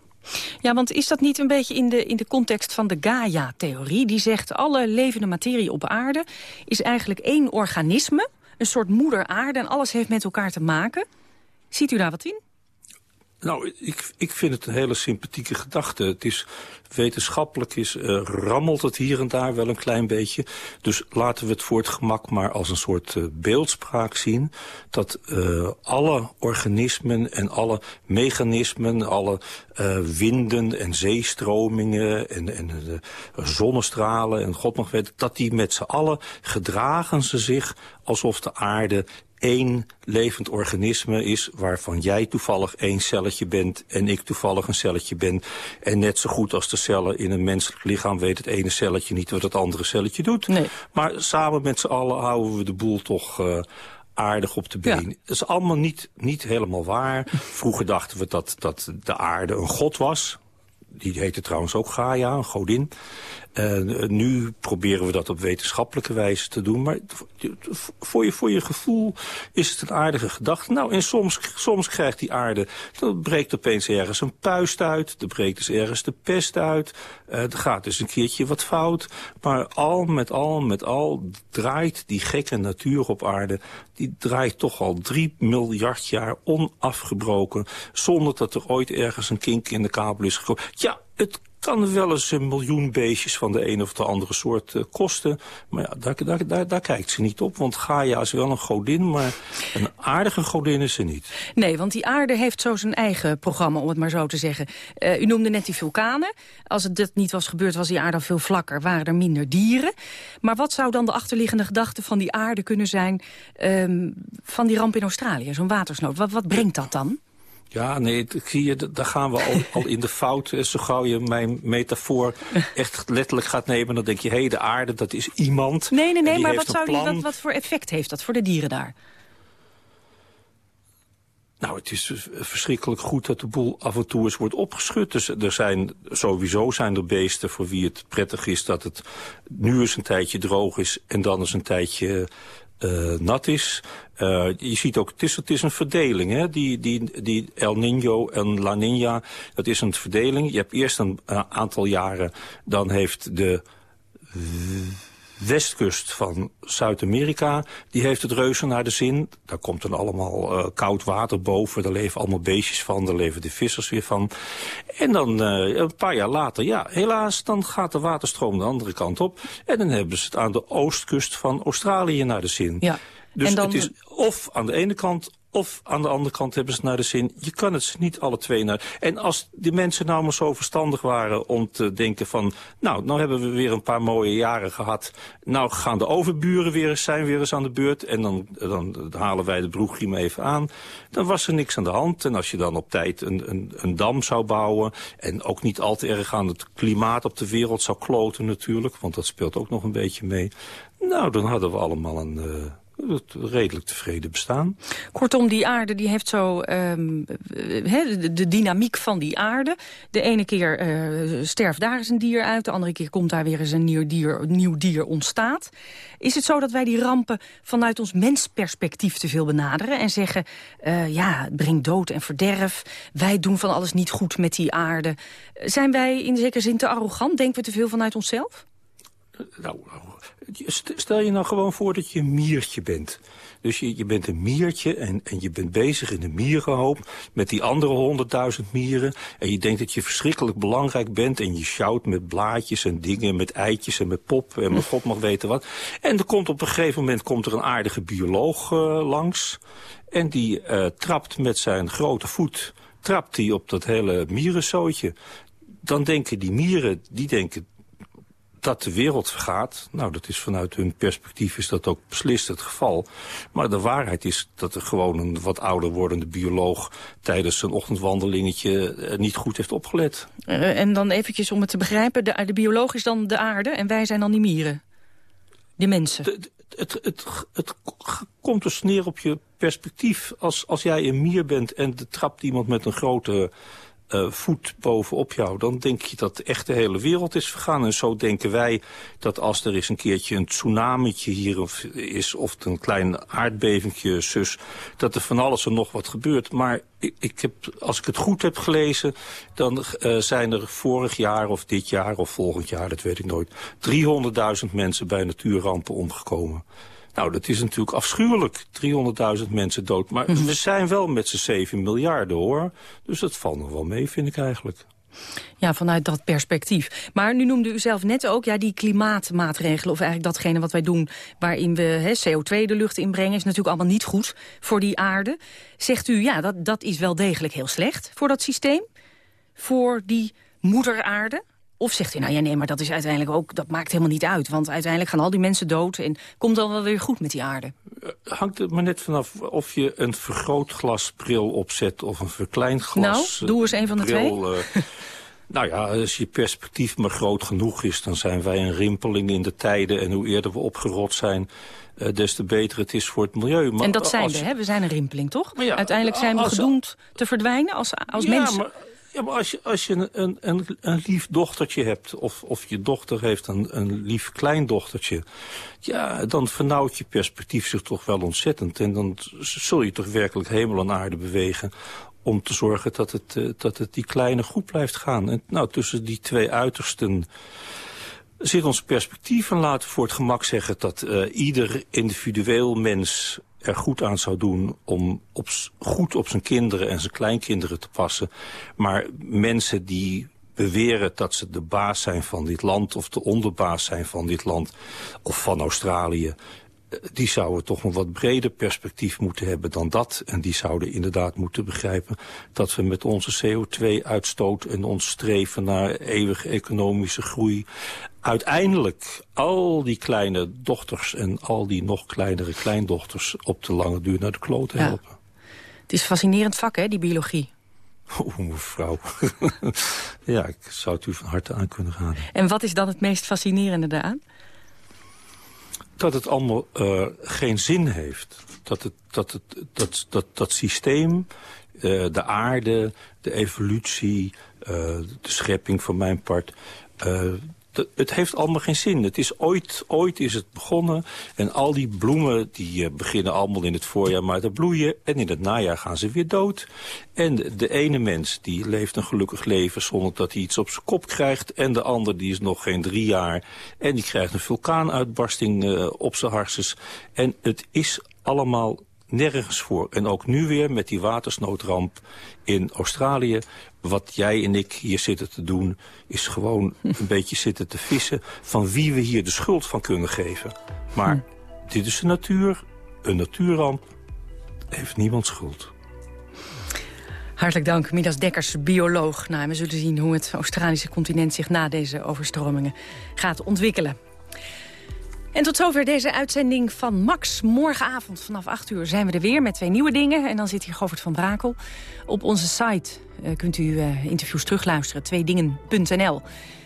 Ja, want is dat niet een beetje in de, in de context van de Gaia-theorie? Die zegt alle levende materie op aarde is eigenlijk één organisme. Een soort moeder aarde en alles heeft met elkaar te maken. Ziet u daar wat in?
Nou, ik, ik vind het een hele sympathieke gedachte. Het is wetenschappelijk is, uh, rammelt het hier en daar wel een klein beetje. Dus laten we het voor het gemak maar als een soort uh, beeldspraak zien. Dat uh, alle organismen en alle mechanismen, alle winden en zeestromingen en, en zonnestralen en god nog weet, dat die met z'n allen gedragen ze zich alsof de aarde één levend organisme is waarvan jij toevallig één celletje bent en ik toevallig een celletje ben. En net zo goed als de cellen in een menselijk lichaam weet het ene celletje niet wat het andere celletje doet.
Nee.
Maar samen met z'n allen houden we de boel toch... Uh, aardig op de been. Ja. Dat is allemaal niet, niet helemaal waar. Vroeger dachten we dat, dat de aarde een god was. Die heette trouwens ook Gaia, een godin. Uh, nu proberen we dat op wetenschappelijke wijze te doen. Maar voor je, voor je gevoel is het een aardige gedachte. Nou, en soms, soms krijgt die aarde... dan breekt opeens ergens een puist uit. Er breekt dus ergens de pest uit. Uh, er gaat dus een keertje wat fout. Maar al met al met al draait die gekke natuur op aarde... die draait toch al drie miljard jaar onafgebroken... zonder dat er ooit ergens een kink in de kabel is gekomen. Ja, het kan wel eens een miljoen beestjes van de een of de andere soort uh, kosten. Maar ja, daar, daar, daar, kijkt ze niet op. Want Gaia is wel een godin, maar een aardige godin is ze niet.
Nee, want die aarde heeft zo zijn eigen programma, om het maar zo te zeggen. Uh, u noemde net die vulkanen. Als het dit niet was gebeurd, was die aarde al veel vlakker. Waren er minder dieren. Maar wat zou dan de achterliggende gedachte van die aarde kunnen zijn... Um, van die ramp in Australië, zo'n watersnood? Wat, wat brengt dat dan?
Ja, nee, zie je, daar gaan we al, al in de fout. Zo gauw je mijn metafoor echt letterlijk gaat nemen... dan denk je, hé, hey, de aarde, dat is iemand.
Nee, nee, nee, maar wat, zou die, wat, wat voor effect heeft dat voor de dieren daar?
Nou, het is verschrikkelijk goed dat de boel af en toe eens wordt opgeschud. Dus er zijn, sowieso zijn er beesten voor wie het prettig is... dat het nu eens een tijdje droog is en dan eens een tijdje uh, nat is. Uh, je ziet ook, het is, het is een verdeling. Hè? Die, die, die El Nino en La Nina, dat is een verdeling. Je hebt eerst een uh, aantal jaren, dan heeft de westkust van Zuid-Amerika, die heeft het reuze naar de zin. Daar komt dan allemaal uh, koud water boven, daar leven allemaal beestjes van, daar leven de vissers weer van. En dan uh, een paar jaar later, ja, helaas, dan gaat de waterstroom de andere kant op. En dan hebben ze het aan de oostkust van Australië naar de zin.
Ja.
Dus
dan...
het is of aan de ene kant Of aan de andere kant hebben ze naar de zin, je kan het niet alle twee naar... En als die mensen nou maar zo verstandig waren om te denken van... nou, nou hebben we weer een paar mooie jaren gehad. Nou gaan de overburen weer eens, zijn weer eens aan de beurt... en dan, dan halen wij de broegriem even aan. Dan was er niks aan de hand. En als je dan op tijd een, een, een dam zou bouwen... en ook niet al te erg aan het klimaat op de wereld zou kloten natuurlijk... want dat speelt ook nog een beetje mee... nou, dan hadden we allemaal een... Uh, redelijk tevreden bestaan.
Kortom, die aarde die heeft zo um, de, dynamiek van die aarde. De ene keer uh, sterft daar eens een dier uit, de andere keer komt daar weer eens een nieuw dier, nieuw dier ontstaat. Is het zo dat wij die rampen vanuit ons mensperspectief te veel benaderen en zeggen, uh, ja, het brengt dood en verderf, wij doen van alles niet goed met die aarde. Zijn wij in zekere zin te arrogant? Denken we te veel vanuit onszelf?
Nou, stel je nou gewoon voor dat je een miertje bent. Dus je, je bent een miertje en, en je bent bezig in een mierenhoop... met die andere honderdduizend mieren. En je denkt dat je verschrikkelijk belangrijk bent... en je sjouwt met blaadjes en dingen, met eitjes en met pop... en met god mag weten wat. En er komt op een gegeven moment komt er een aardige bioloog uh, langs... en die uh, trapt met zijn grote voet trapt hij op dat hele mierenzootje. Dan denken die mieren, die denken dat de wereld vergaat, nou dat is vanuit hun perspectief is dat ook beslist het geval. Maar de waarheid is dat er gewoon een wat ouder wordende bioloog tijdens zijn ochtendwandelingetje eh, niet goed heeft opgelet.
Uh, en dan eventjes om het te begrijpen, de, de bioloog is dan de aarde en wij zijn dan die mieren. De mensen.
het, het, het, het komt dus neer op je perspectief. Als, als jij een mier bent en er trapt iemand met een grote uh, voet bovenop jou... dan denk je dat echt de hele wereld is vergaan. En zo denken wij dat als er eens een keertje een tsunamietje hier is... of een klein aardbevingje, zus, dat er van alles en nog wat gebeurt. Maar ik, ik heb, als ik het goed heb gelezen... dan uh, zijn er vorig jaar of dit jaar of volgend jaar, dat weet ik nooit... 300.000 mensen bij natuurrampen omgekomen. Nou, dat is natuurlijk afschuwelijk. 300.000 mensen dood. Maar mhm. we zijn wel met z'n 7 miljarden, hoor. Dus dat valt nog wel mee, vind ik eigenlijk.
Ja, vanuit dat perspectief. Maar nu noemde u zelf net ook ja, die klimaatmaatregelen... of eigenlijk datgene wat wij doen waarin we he, CO2 de lucht inbrengen... is natuurlijk allemaal niet goed voor die aarde. Zegt u, ja, dat, dat is wel degelijk heel slecht voor dat systeem? Voor die moederaarde? Of zegt u, nou ja, nee, maar dat is uiteindelijk ook, dat maakt helemaal niet uit. Want uiteindelijk gaan al die mensen dood en komt dan wel weer goed met die aarde.
Eh, hangt het maar net vanaf of je een vergrootglasbril opzet of een verkleinglas.
Nou, doe eens een van de
bril, twee. Uh, nou ja, als je perspectief maar groot genoeg is, dan zijn wij een rimpeling in de tijden. En hoe eerder we opgerot zijn, uh, des te beter het is voor het milieu.
Maar en dat zijn we, hè? We zijn een rimpeling, toch? Ja, Uiteindelijk zijn we gedoemd te verdwijnen als, als ja, mensen. Maar
ja, maar als je, als je een, een, een lief dochtertje hebt... of, of je dochter heeft een, een lief kleindochtertje... ja, dan vernauwt je perspectief zich toch wel ontzettend. En dan zul je toch werkelijk hemel en aarde bewegen om te zorgen dat het, uh, dat het die kleine goed blijft gaan. En nou, tussen die twee uitersten zit ons perspectief. En laten we voor het gemak zeggen dat uh, ieder individueel mens er goed aan zou doen om goed op zijn kinderen en zijn kleinkinderen te passen. Maar mensen die beweren dat ze de baas zijn van dit land... of de onderbaas zijn van dit land of van Australië... Eh, die zouden toch een wat breder perspectief moeten hebben dan dat. En die zouden inderdaad moeten begrijpen dat we met onze CO2-uitstoot... en ons streven naar eeuwige economische groei uiteindelijk al die kleine dochters en al die nog kleinere kleindochters op de lange duur naar de kloot helpen.
Het is een fascinerend vak, hè, die biologie.
Oeh, mevrouw. ja, ik zou het u van harte aan kunnen gaan.
En wat is dan het meest fascinerende daaraan?
Dat het allemaal uh, geen zin heeft. Dat, het, dat, het, dat, dat, dat systeem, uh, de aarde, de evolutie, uh, de schepping van mijn part het heeft allemaal geen zin. Het is ooit, ooit is het begonnen en al die bloemen die uh, beginnen allemaal in het voorjaar maar te bloeien. En in het najaar gaan ze weer dood. En de, ene mens die leeft een gelukkig leven zonder dat hij iets op zijn kop krijgt. En de ander die is nog geen drie jaar en die krijgt een vulkaanuitbarsting uh, op zijn harses. En het is allemaal nergens voor. En ook nu weer met die watersnoodramp in Australië. Wat jij en ik hier zitten te doen... is gewoon een beetje zitten te vissen... van wie we hier de schuld van kunnen geven. Maar hm. dit is de natuur, een natuurramp. heeft niemand schuld.
Hartelijk dank, Midas Dekkers, bioloog. Nou, we zullen zien hoe het Australische continent zich na deze overstromingen gaat ontwikkelen. En tot zover deze uitzending van Max. Morgenavond vanaf 8 uur zijn we er weer met twee nieuwe dingen. En dan zit hier Govert van Brakel. Op onze site uh, kunt u uh, interviews terugluisteren, tweedingen.nl.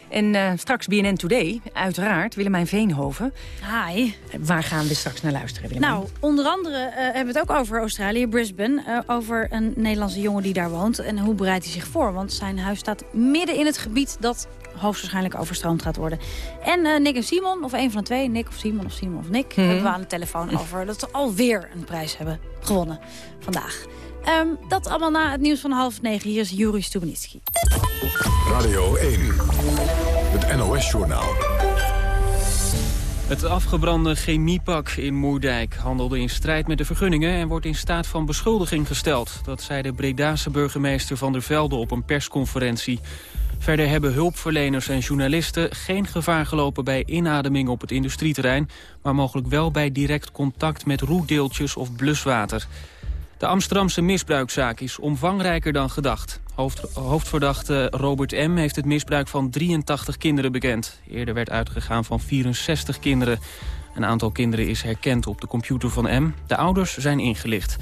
En uh, straks BNN Today, uiteraard, Willemijn Veenhoven.
Hi.
Waar gaan we straks naar luisteren, Willemijn?
Nou, onder andere uh, hebben we het ook over Australië, Brisbane. Uh, over een Nederlandse jongen die daar woont. En hoe bereidt hij zich voor? Want zijn huis staat midden in het gebied dat hoogstwaarschijnlijk overstroomd gaat worden. En Nick en Simon, of een van de twee, Nick of Simon of Simon of Nick... Hmm. hebben we aan de telefoon over dat ze alweer een prijs hebben gewonnen vandaag. Um, dat allemaal na het nieuws van half negen. Hier is Juri Stubenitski.
Radio 1, het NOS-journaal.
Het afgebrande chemiepak in Moerdijk handelde in strijd met de vergunningen... en wordt in staat van beschuldiging gesteld. Dat zei de Bredase burgemeester Van der Velde op een persconferentie. Verder hebben hulpverleners en journalisten geen gevaar gelopen... bij inademing op het industrieterrein... maar mogelijk wel bij direct contact met roetdeeltjes of bluswater. De Amsterdamse misbruikzaak is omvangrijker dan gedacht. Hoofd, hoofdverdachte Robert M. heeft het misbruik van 83 kinderen bekend. Eerder werd uitgegaan van 64 kinderen. Een aantal kinderen is herkend op de computer van M. De ouders zijn ingelicht.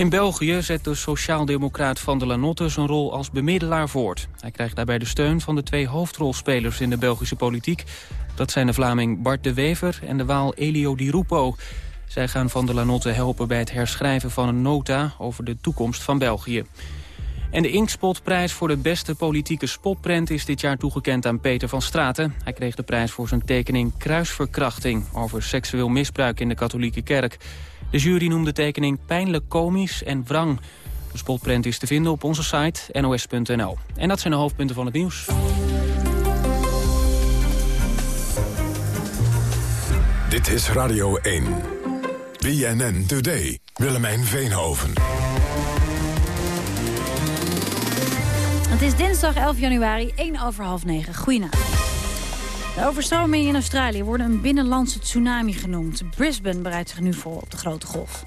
In België zet de sociaaldemocraat Van der Lanotte zijn rol als bemiddelaar voort. Hij krijgt daarbij de steun van de twee hoofdrolspelers in de Belgische politiek. Dat zijn de Vlaming Bart de Wever en de Waal Elio Di Rupo. Zij gaan Van der Lanotte helpen bij het herschrijven van een nota over de toekomst van België. En de Inkspotprijs voor de beste politieke spotprent is dit jaar toegekend aan Peter van Straten. Hij kreeg de prijs voor zijn tekening Kruisverkrachting over seksueel misbruik in de katholieke kerk. De jury noemde de tekening pijnlijk komisch en wrang. De spotprent is te vinden op onze site nos.nl. En dat zijn de hoofdpunten van het nieuws.
Dit is Radio 1. BNN Today. Willemijn Veenhoven.
Het is dinsdag 11 januari, 1 over half 9. Goedenavond. De overstromingen in Australië worden een binnenlandse tsunami genoemd. Brisbane bereidt zich nu voor op de grote golf.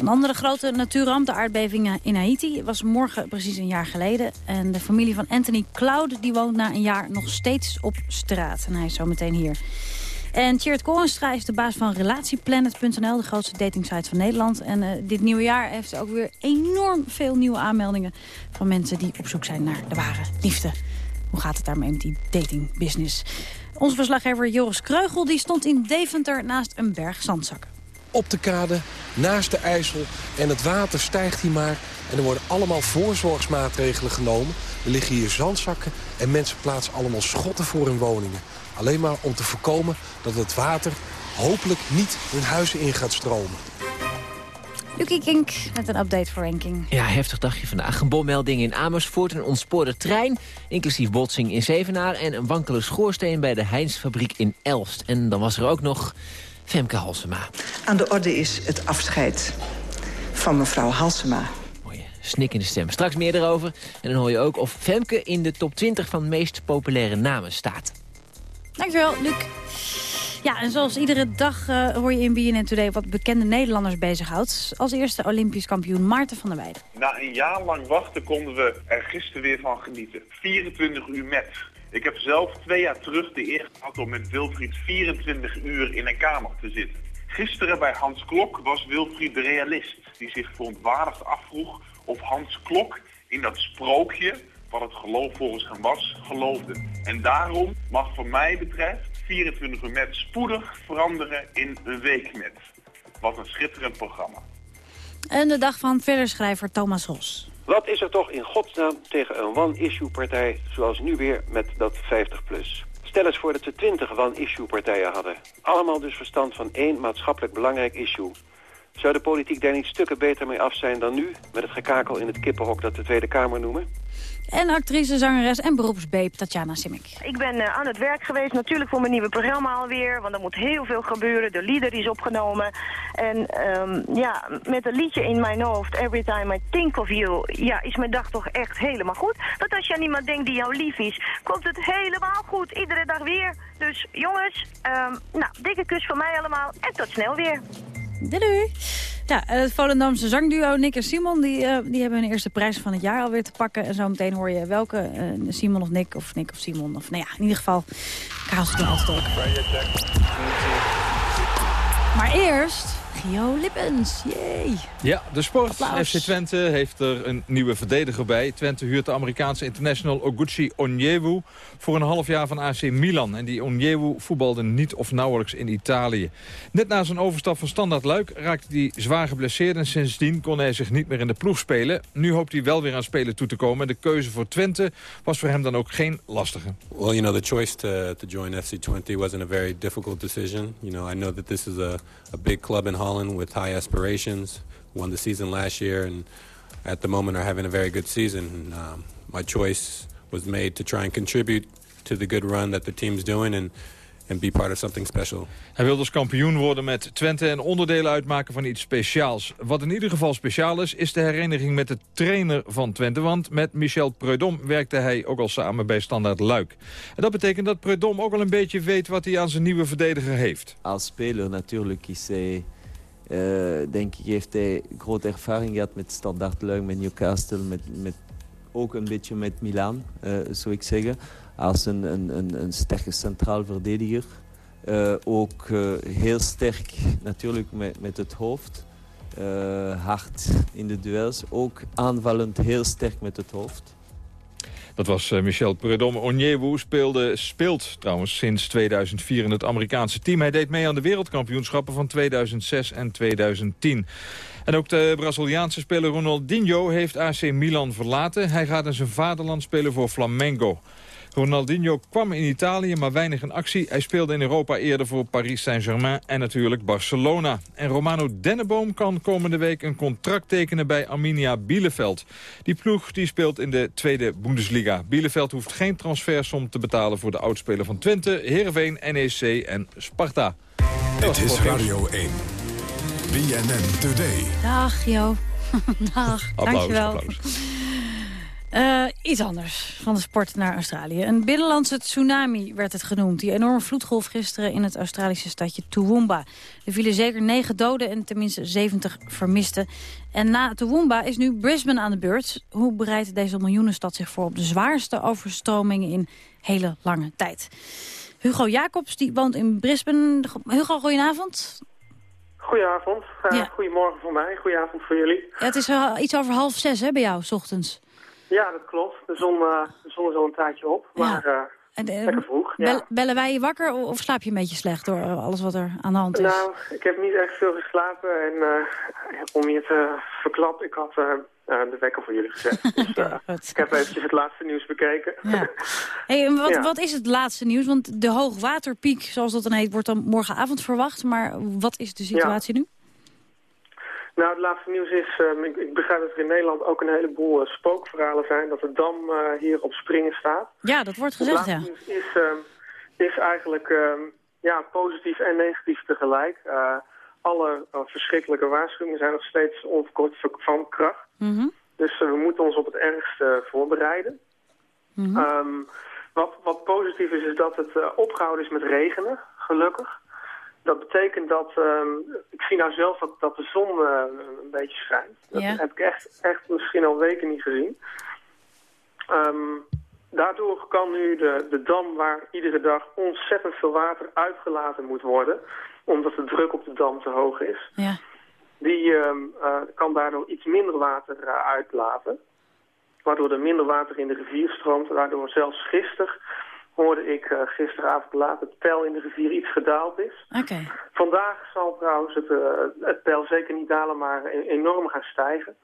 Een andere grote natuurramp, de aardbeving in Haiti, was morgen precies een jaar geleden. En de familie van Anthony Cloud die woont na een jaar nog steeds op straat. En hij is zo meteen hier. En Tjeerd is de baas van Relatieplanet.nl, de grootste datingsite van Nederland. En uh, dit nieuwe jaar heeft ze ook weer enorm veel nieuwe aanmeldingen van mensen die op zoek zijn naar de ware liefde. Hoe gaat het daarmee met die datingbusiness? Onze verslaggever Joris Kreugel die stond in Deventer naast een berg zandzakken.
Op de kade, naast de IJssel en het water stijgt hier maar. En er worden allemaal voorzorgsmaatregelen genomen. Er liggen hier zandzakken en mensen plaatsen allemaal schotten voor hun woningen. Alleen maar om te voorkomen dat het water hopelijk niet hun huizen in gaat stromen.
Lucky Kink met een update voor ranking.
Ja, heftig dagje vandaag. Een bommelding in Amersfoort, een ontspoorde trein... inclusief botsing in Zevenaar... en een wankele schoorsteen bij de Heinzfabriek in Elst. En dan was er ook nog Femke Halsema.
Aan de orde is het afscheid van mevrouw Halsema.
Mooie snik in de stem. Straks meer erover. En dan hoor je ook of Femke in de top 20 van de meest populaire namen staat.
Dankjewel, Luc. Ja, en zoals iedere dag uh, hoor je in BNN Today wat bekende Nederlanders bezighoudt. Als eerste Olympisch kampioen Maarten van der Weijden.
Na een jaar lang wachten konden we er gisteren weer van genieten. 24 uur met. Ik heb zelf twee jaar terug de eer gehad om met Wilfried 24 uur in een kamer te zitten. Gisteren bij Hans Klok was Wilfried de realist die zich verontwaardigd afvroeg of Hans Klok in dat sprookje wat het geloof volgens hem was, geloofde. En daarom mag voor mij betreft 24 uur met spoedig veranderen in een week met. Wat een schitterend programma.
En de dag van verderschrijver Thomas Hos.
Wat is er toch in godsnaam tegen een one-issue-partij zoals nu weer met dat 50-plus? Stel eens voor dat we 20 one-issue-partijen hadden. Allemaal dus verstand van één maatschappelijk belangrijk issue. Zou de politiek daar niet stukken beter mee af zijn dan nu... met het gekakel in het kippenhok dat de Tweede Kamer noemen?
En actrice, zangeres en beroepsbeep Tatjana Simic.
Ik ben uh, aan het werk geweest, natuurlijk voor mijn nieuwe programma alweer. Want er moet heel veel gebeuren. De lieder is opgenomen. En um, ja, met een liedje in mijn hoofd, Every Time I Think of You... ja, is mijn dag toch echt helemaal goed. Want als je aan iemand denkt die jou lief is, komt het helemaal goed. Iedere dag weer. Dus jongens, um, nou, dikke kus van mij allemaal. En tot snel weer.
Doei doei. Ja, het Volendamse zangduo Nick en Simon... Die, uh, die hebben hun eerste prijs van het jaar alweer te pakken. En zo meteen hoor je welke, uh, Simon of Nick of Nick of Simon. Of, nou ja, in ieder geval, Karel altijd Maar eerst... Gio Lippens. Yay.
Ja, de sport. FC Twente heeft er een nieuwe verdediger bij. Twente huurt de Amerikaanse international Oguchi Onyewu voor een half jaar van AC Milan. En die Onyewu voetbalde niet of nauwelijks in Italië. Net na zijn overstap van Standard Luik raakte hij zwaar geblesseerd... en sindsdien kon hij zich niet meer in de ploeg spelen. Nu hoopt hij wel weer aan spelen toe te komen. De keuze voor Twente was voor hem dan ook geen lastige.
Well, you know, the choice to, to join FC Twente wasn't a very difficult decision. You know, I know that this is a, a big club in Holland with high aspirations. Won the season last year and at the moment are having a very good season. Um, my choice was made to try and contribute to the good run that the team's doing and and be part of something special.
Hij wil dus kampioen worden met Twente en onderdelen uitmaken van iets speciaals. Wat in ieder geval speciaal is, is de hereniging met de trainer van Twente. Want met Michel Preudom werkte hij ook al samen bij Standaard Luik. En dat betekent dat Preudom ook al een beetje weet wat hij aan zijn nieuwe verdediger heeft.
Als speler natuurlijk is hij... Uh, denk ik heeft hij grote ervaring gehad met Standaard Luik, met Newcastle, met, met, ook een beetje met Milan, uh, zou ik zeggen als een, een, een, een sterke centraal verdediger. Uh, ook heel sterk natuurlijk met, met het hoofd. Hard in de duels. Ook aanvallend heel sterk met het hoofd.
Dat was Michel Predom. Onyewu speelde, speelt trouwens sinds 2004 in het Amerikaanse team. Hij deed mee aan de wereldkampioenschappen van 2006 en 2010. En ook de Braziliaanse speler Ronaldinho heeft AC Milan verlaten. Hij gaat in zijn vaderland spelen voor Flamengo. Ronaldinho kwam in Italië, maar weinig in actie. Hij speelde in Europa eerder voor Paris Saint-Germain en natuurlijk Barcelona. En Romano Denneboom kan komende week een contract tekenen bij Arminia Bielefeld. Die ploeg die speelt in de tweede Bundesliga. Bielefeld hoeft geen transfersom te betalen voor de oudspeler van Twente, Heerenveen, NEC en Sparta.
Dit is Radio 1. BNN Today.
Dag Jo. Dag,
applaus,
dankjewel.
Applaus.
Uh, iets anders, van de sport naar Australië. Een binnenlandse tsunami werd het genoemd. Die enorme vloedgolf gisteren in het Australische stadje Toowoomba. Er vielen zeker negen doden en tenminste 70 vermisten. En na Toowoomba is nu Brisbane aan de beurt. Hoe bereidt deze miljoenenstad zich voor op de zwaarste overstromingen in hele lange tijd? Hugo Jacobs die woont in Brisbane. Hugo, goedenavond.
Goedenavond. Uh, ja. Goedemorgen voor mij, goedenavond voor jullie.
Ja, het is uh, iets over half zes hè, bij jou, s ochtends.
Ja, dat klopt. De zon, uh, de zon is al een tijdje op, maar ja. en, lekker vroeg.
Ja. Bellen wij je wakker of slaap je een beetje slecht door alles wat er aan de hand is?
Nou, ik heb niet echt veel geslapen en om je te verklappen, ik had de wekker voor jullie gezet. Dus, ik heb eventjes het laatste nieuws bekeken.
Ja. hey, wat, ja. wat is het laatste nieuws? Want de hoogwaterpiek, zoals dat dan heet, wordt dan morgenavond verwacht. Maar wat is de situatie nu?
Nou, het laatste nieuws is, um, ik, ik, begrijp dat er in Nederland ook een heleboel uh, spookverhalen zijn, dat de dam uh, hier op springen staat.
Ja, dat wordt gezegd,
ja. Het laatste nieuws is, um, is eigenlijk um, ja, positief en negatief tegelijk. Uh, alle verschrikkelijke waarschuwingen zijn nog steeds onverkort van kracht.
Mm -hmm.
Dus we moeten ons op het ergste voorbereiden.
Mm
-hmm. wat, wat positief is, is dat het opgehouden is met regenen, gelukkig. Dat betekent dat, um, ik zie nou zelf dat, dat de zon uh, een beetje schijnt. Dat
ja.
heb ik echt, echt misschien al weken niet gezien. Um, daardoor kan nu de, de dam waar iedere dag ontzettend veel water uitgelaten moet worden, omdat de druk op de dam te hoog is,
ja.
die um, uh, kan daardoor iets minder water uh, uitlaten. Waardoor er minder water in de rivier stroomt, waardoor zelfs gisteren hoorde ik uh, gisteravond laat het peil in de rivier iets gedaald is.
Okay.
Vandaag zal trouwens het, uh, het peil zeker niet dalen, maar enorm gaan stijgen.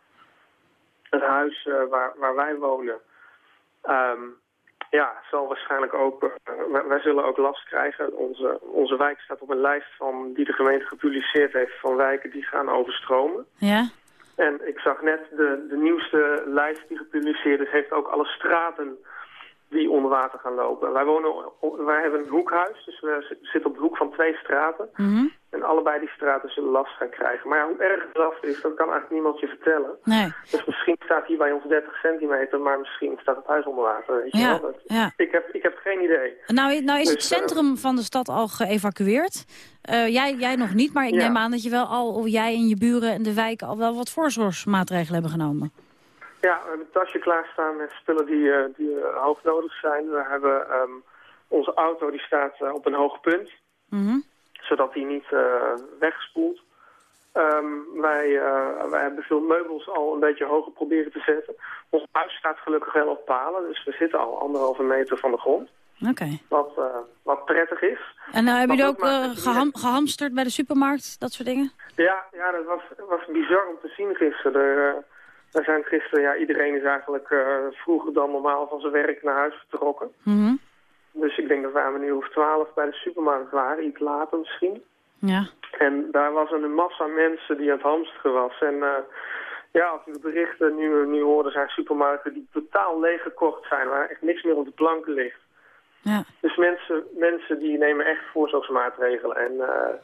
Het huis uh, waar, waar wij wonen, um, ja, zal waarschijnlijk ook, wij, wij, zullen ook last krijgen. Onze, onze wijk staat op een lijst van, die de gemeente gepubliceerd heeft van wijken die gaan overstromen.
Ja.
En ik zag net de, de nieuwste lijst die gepubliceerd is, heeft ook alle straten die onder water gaan lopen. Wij, wonen, wij hebben een hoekhuis, dus we zitten op de hoek van twee straten.
Mhm.
En allebei die straten zullen last gaan krijgen. Maar ja, hoe erg het last is, dat kan eigenlijk niemand je vertellen.
Nee.
Dus misschien staat hier bij ons 30 centimeter, maar misschien staat het huis onder water. Weet je
Ja,
wel?
Ja.
Ik, heb, ik heb geen idee.
Nou, nou is het
Dus, eh,
centrum van de stad al geëvacueerd. Eh, jij, jij nog niet, maar ik neem aan dat je wel al, of jij en je buren en de wijk al wel wat voorzorgsmaatregelen hebben genomen.
Ja, we hebben een tasje klaarstaan met spullen die, eh, die eh, hoog nodig zijn. We hebben ehm, onze auto, die staat eh, op een hoog punt,
Mhm.
zodat die niet wegspoelt. Ehm, wij, wij hebben veel meubels al een beetje hoger proberen te zetten. Ons huis staat gelukkig wel op palen, dus we zitten al anderhalve meter van de grond.
Oké.
Wat, wat prettig is.
En nou hebben jullie ook eh, geham- gehamsterd bij de supermarkt, dat soort dingen?
Ja, ja dat was, was bizar om te zien gisteren. Er, we zijn gisteren, ja, iedereen is eigenlijk eh, vroeger dan normaal van zijn werk naar huis vertrokken.
Mhm.
Dus ik denk dat wij om een uur of twaalf bij de supermarkt waren, iets later misschien.
Ja.
En daar was een massa mensen die aan het hamsteren was. En eh, ja, als u de berichten nu, nu hoorde, zijn supermarkten die totaal leeggekocht zijn, waar echt niks meer op de planken ligt.
Ja.
Dus mensen, mensen die nemen echt voorzorgsmaatregelen. En eh,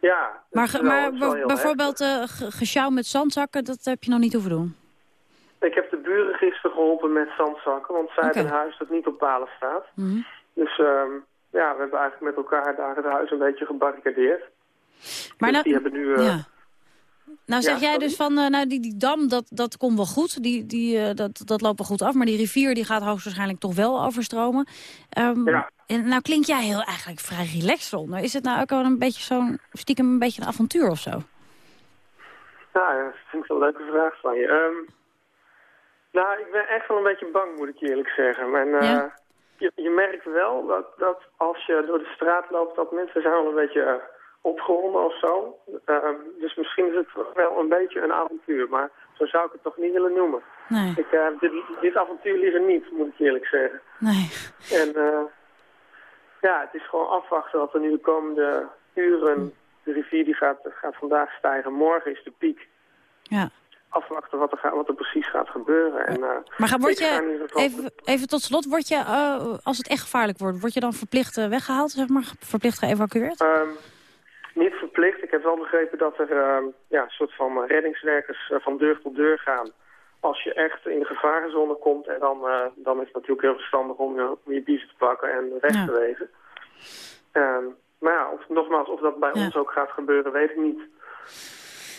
ja,
Maar,
wel-
maar bijvoorbeeld gesjouw met zandzakken, dat heb je nog niet hoeven doen?
Ik heb de buren gisteren geholpen met zandzakken, want zij hebben een huis dat niet op palen staat.
Mhm.
Dus ehm, ja, we hebben eigenlijk met elkaar daar het huis een beetje gebarricadeerd.
Maar
dus
nou,
die hebben nu... eh,
ja. Nou zeg
Ja,
jij dus van, eh, nou die, die dam, dat, dat komt wel goed, die, die, dat, dat loopt wel goed af. Maar die rivier die gaat hoogstwaarschijnlijk toch wel overstromen. Ehm,
Ja.
En nou klink jij heel eigenlijk vrij relaxed onder. Is het nou ook wel een beetje zo'n, stiekem een beetje een avontuur of zo?
Nou, ja, dat vind ik wel een leuke vraag van je. Ehm, nou, ik ben echt wel een beetje bang, moet ik je eerlijk zeggen. En, eh,
Ja?
je, je merkt wel dat, dat als je door de straat loopt, dat mensen zijn wel een beetje eh, opgewonden of zo. Ehm, dus misschien is het wel een beetje een avontuur, maar zo zou ik het toch niet willen noemen.
Nee.
Ik, eh, dit, dit avontuur liever niet, moet ik eerlijk zeggen.
Nee.
En ja, het is gewoon afwachten wat er nu de komende uren... De rivier die gaat, gaat vandaag stijgen. Morgen is de piek.
Ja.
Afwachten wat er, gaat, wat er precies gaat gebeuren. En, eh,
Maar ga, word je, even, even tot slot, word je, eh, als het echt gevaarlijk wordt, word je dan verplicht eh, weggehaald, zeg maar, verplicht geëvacueerd?
Ehm, niet verplicht. Ik heb wel begrepen dat er ehm, ja, een soort van reddingswerkers van deur tot deur gaan. Als je echt in de gevarenzone komt, en dan, eh, dan is het natuurlijk heel verstandig om je, om je biezen te pakken en weg
Ja.
te wezen. Ehm, maar ja, of, nogmaals, of dat bij
Ja.
ons ook gaat gebeuren, weet ik niet.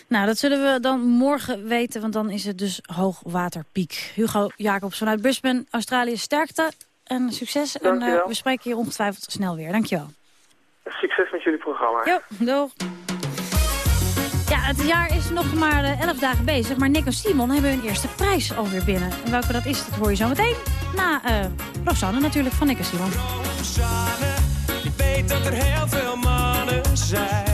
Nou, dat zullen we dan morgen weten, want dan is het dus hoogwaterpiek. Hugo Jacobs vanuit Brisbane, Australië, sterkte en succes. En eh, we spreken je ongetwijfeld snel weer. Dankjewel.
Succes met jullie programma.
Jo, doeg. Het jaar is nog maar eh, 11 dagen bezig, maar Nick en Simon hebben hun eerste prijs alweer binnen. En welke dat is, dat hoor je zo meteen. Na eh Rosanne natuurlijk, van Nick en Simon.
Rosanne, weet dat er heel veel mannen zijn.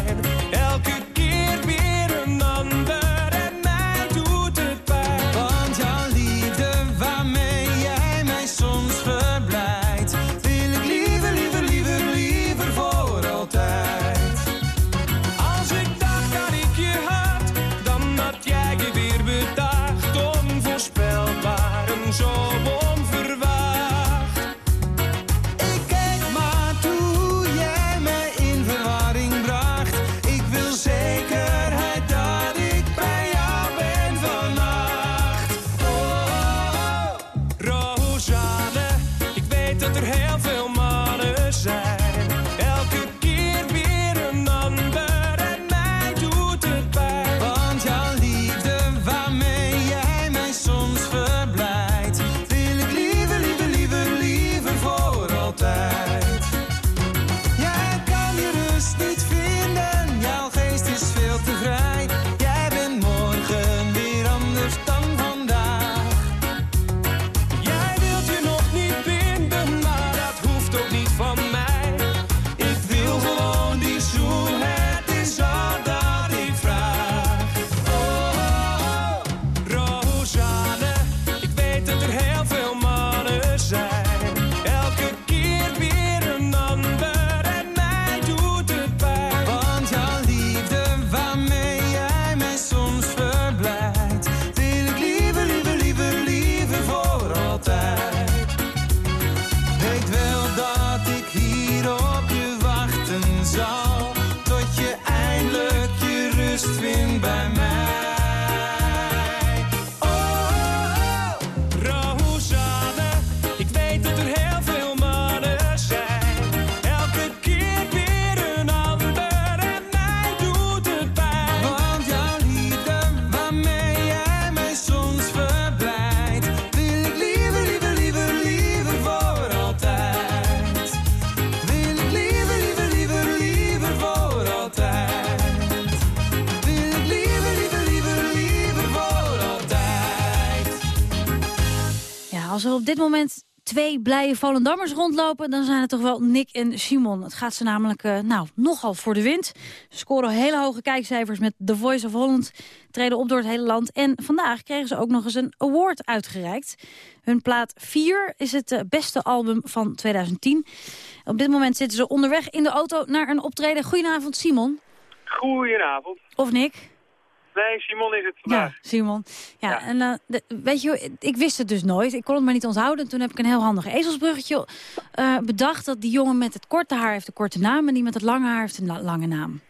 Dit moment twee blije Volendammers rondlopen... dan zijn het toch wel Nick en Simon. Het gaat ze namelijk eh, nou, nogal voor de wind. Ze scoren hele hoge kijkcijfers met The Voice of Holland. Treden op door het hele land. En vandaag kregen ze ook nog eens een award uitgereikt. Hun plaat 4 is het eh, beste album van 2010. Op dit moment zitten ze onderweg in de auto naar een optreden. Goedenavond, Simon.
Goedenavond.
Of Nick.
Nee, Simon is het vandaag.
Ja, Simon. Ja, en de- weet je, ik wist het dus nooit. Ik kon het maar niet onthouden. En toen heb ik een heel handig ezelsbruggetje eh, bedacht... dat die jongen met het korte haar heeft een korte naam... en die met het lange haar heeft een la- lange naam.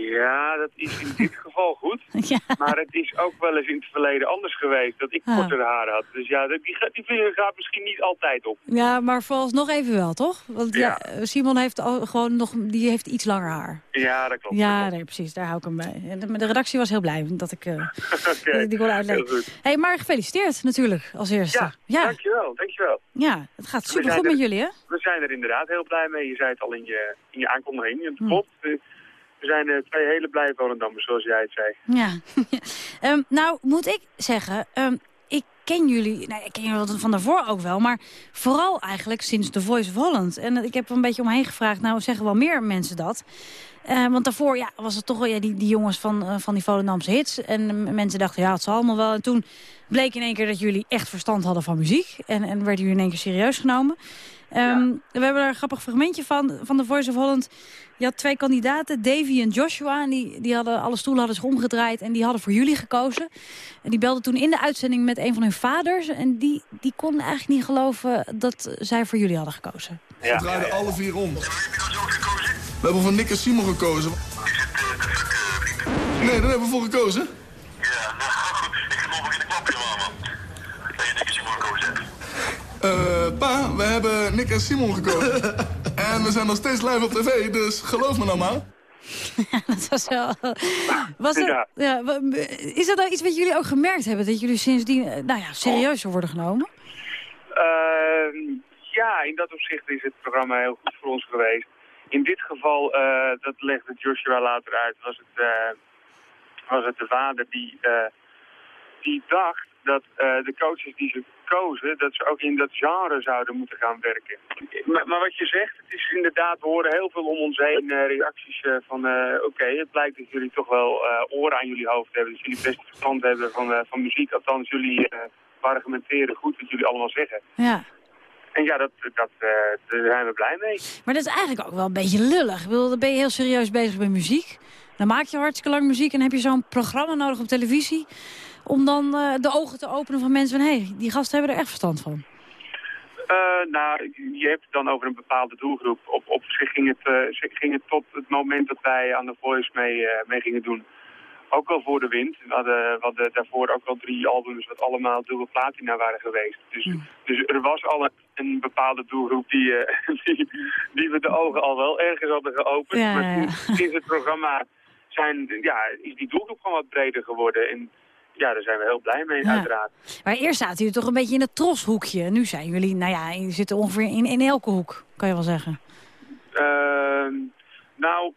Ja, dat is in dit geval goed.
Ja.
Maar het is ook wel eens in het verleden anders geweest dat ik
Ah.
kortere haren had. Dus ja, die, die vinger gaat misschien niet altijd op.
Ja, maar vooralsnog even wel, toch? Want ja, Simon heeft al gewoon nog, die heeft iets langer haar.
Ja, dat klopt.
Ja, nee, precies, daar hou ik hem bij. De, de redactie was heel blij dat ik eh, die kon uitleggen. hey, maar gefeliciteerd natuurlijk, als eerste.
Ja, dankjewel, dankjewel.
Ja, het gaat super goed
er-
met jullie, hè?
We zijn er inderdaad heel blij mee. Je zei het al in je, in je aankondiging. Het
Hm.
klopt. We we zijn eh, twee hele blije Volendammers, zoals jij het zei.
Ja. Ehm, nou, moet ik zeggen, ehm, ik ken jullie, nou, ik ken jullie van daarvoor ook wel, maar vooral eigenlijk sinds The Voice of Holland. En eh, ik heb er een beetje omheen gevraagd, nou zeggen wel meer mensen dat. Eh, want daarvoor ja, was het toch wel ja, die, die jongens van, van die Volendamse hits. En mensen dachten, ja, het zal allemaal wel. En toen bleek in één keer dat jullie echt verstand hadden van muziek. En, en werden jullie in één keer serieus genomen. Ehm, We hebben daar een grappig fragmentje van, van The Voice of Holland. Je had twee kandidaten, Davy en Joshua. En die, die hadden, alle stoelen hadden zich omgedraaid en die hadden voor jullie gekozen. En die belden toen in de uitzending met een van hun vaders. En die, die kon eigenlijk niet geloven dat zij voor jullie hadden gekozen.
We draaiden alle vier om. We hebben voor Nick en Simon gekozen. Nee, daar hebben we voor gekozen. Eh, pa, we hebben Nick en Simon gekozen. en we zijn nog steeds live op tv, dus geloof me nou maar.
dat was wel... Was
Ja.
ja. is dat nou iets wat jullie ook gemerkt hebben? Dat jullie sindsdien eh, nou ja, serieuzer worden genomen?
Ehm, ja, in dat opzicht is het programma heel goed voor ons geweest. In dit geval, eh, dat legde Joshua later uit, was het, eh, was het de vader die, eh, die dacht dat eh, de coaches die ze kozen, dat ze ook in dat genre zouden moeten gaan werken. Maar, maar wat je zegt, het is inderdaad, we horen heel veel om ons heen eh, reacties eh, van eh, oké, het blijkt dat jullie toch wel eh, oren aan jullie hoofd hebben, dat jullie best verstand hebben van, eh, van muziek. Althans, jullie eh, argumenteren goed wat jullie allemaal zeggen.
Ja.
En ja, dat, dat, eh, daar zijn we blij mee.
Maar dat is eigenlijk ook wel een beetje lullig. Ik bedoel, dan ben je heel serieus bezig met muziek. Dan maak je hartstikke lang muziek en heb je zo'n programma nodig op televisie... om dan eh, de ogen te openen van mensen van... hé, hey, die gasten hebben er echt verstand van.
Eh, nou, je hebt het dan over een bepaalde doelgroep. Op, op zich ging het, eh, ging het tot het moment dat wij aan de Voice mee, mee gingen doen. Ook wel voor de wind. We hadden, we hadden daarvoor ook al drie albums wat allemaal dubbel platina waren geweest. Dus, dus er was al een, bepaalde doelgroep die, die, die we de ogen al wel ergens hadden geopend.
Ja,
maar
ja, ja.
sinds, sinds het programma zijn, ja, is die doelgroep gewoon wat breder geworden. En ja, daar zijn we heel blij mee,
Ja.
uiteraard.
Maar eerst zaten jullie toch een beetje in het troshoekje. Nu zijn jullie, nou ja, jullie zitten ongeveer in, in elke hoek, kan je wel zeggen.
Ehm, nou,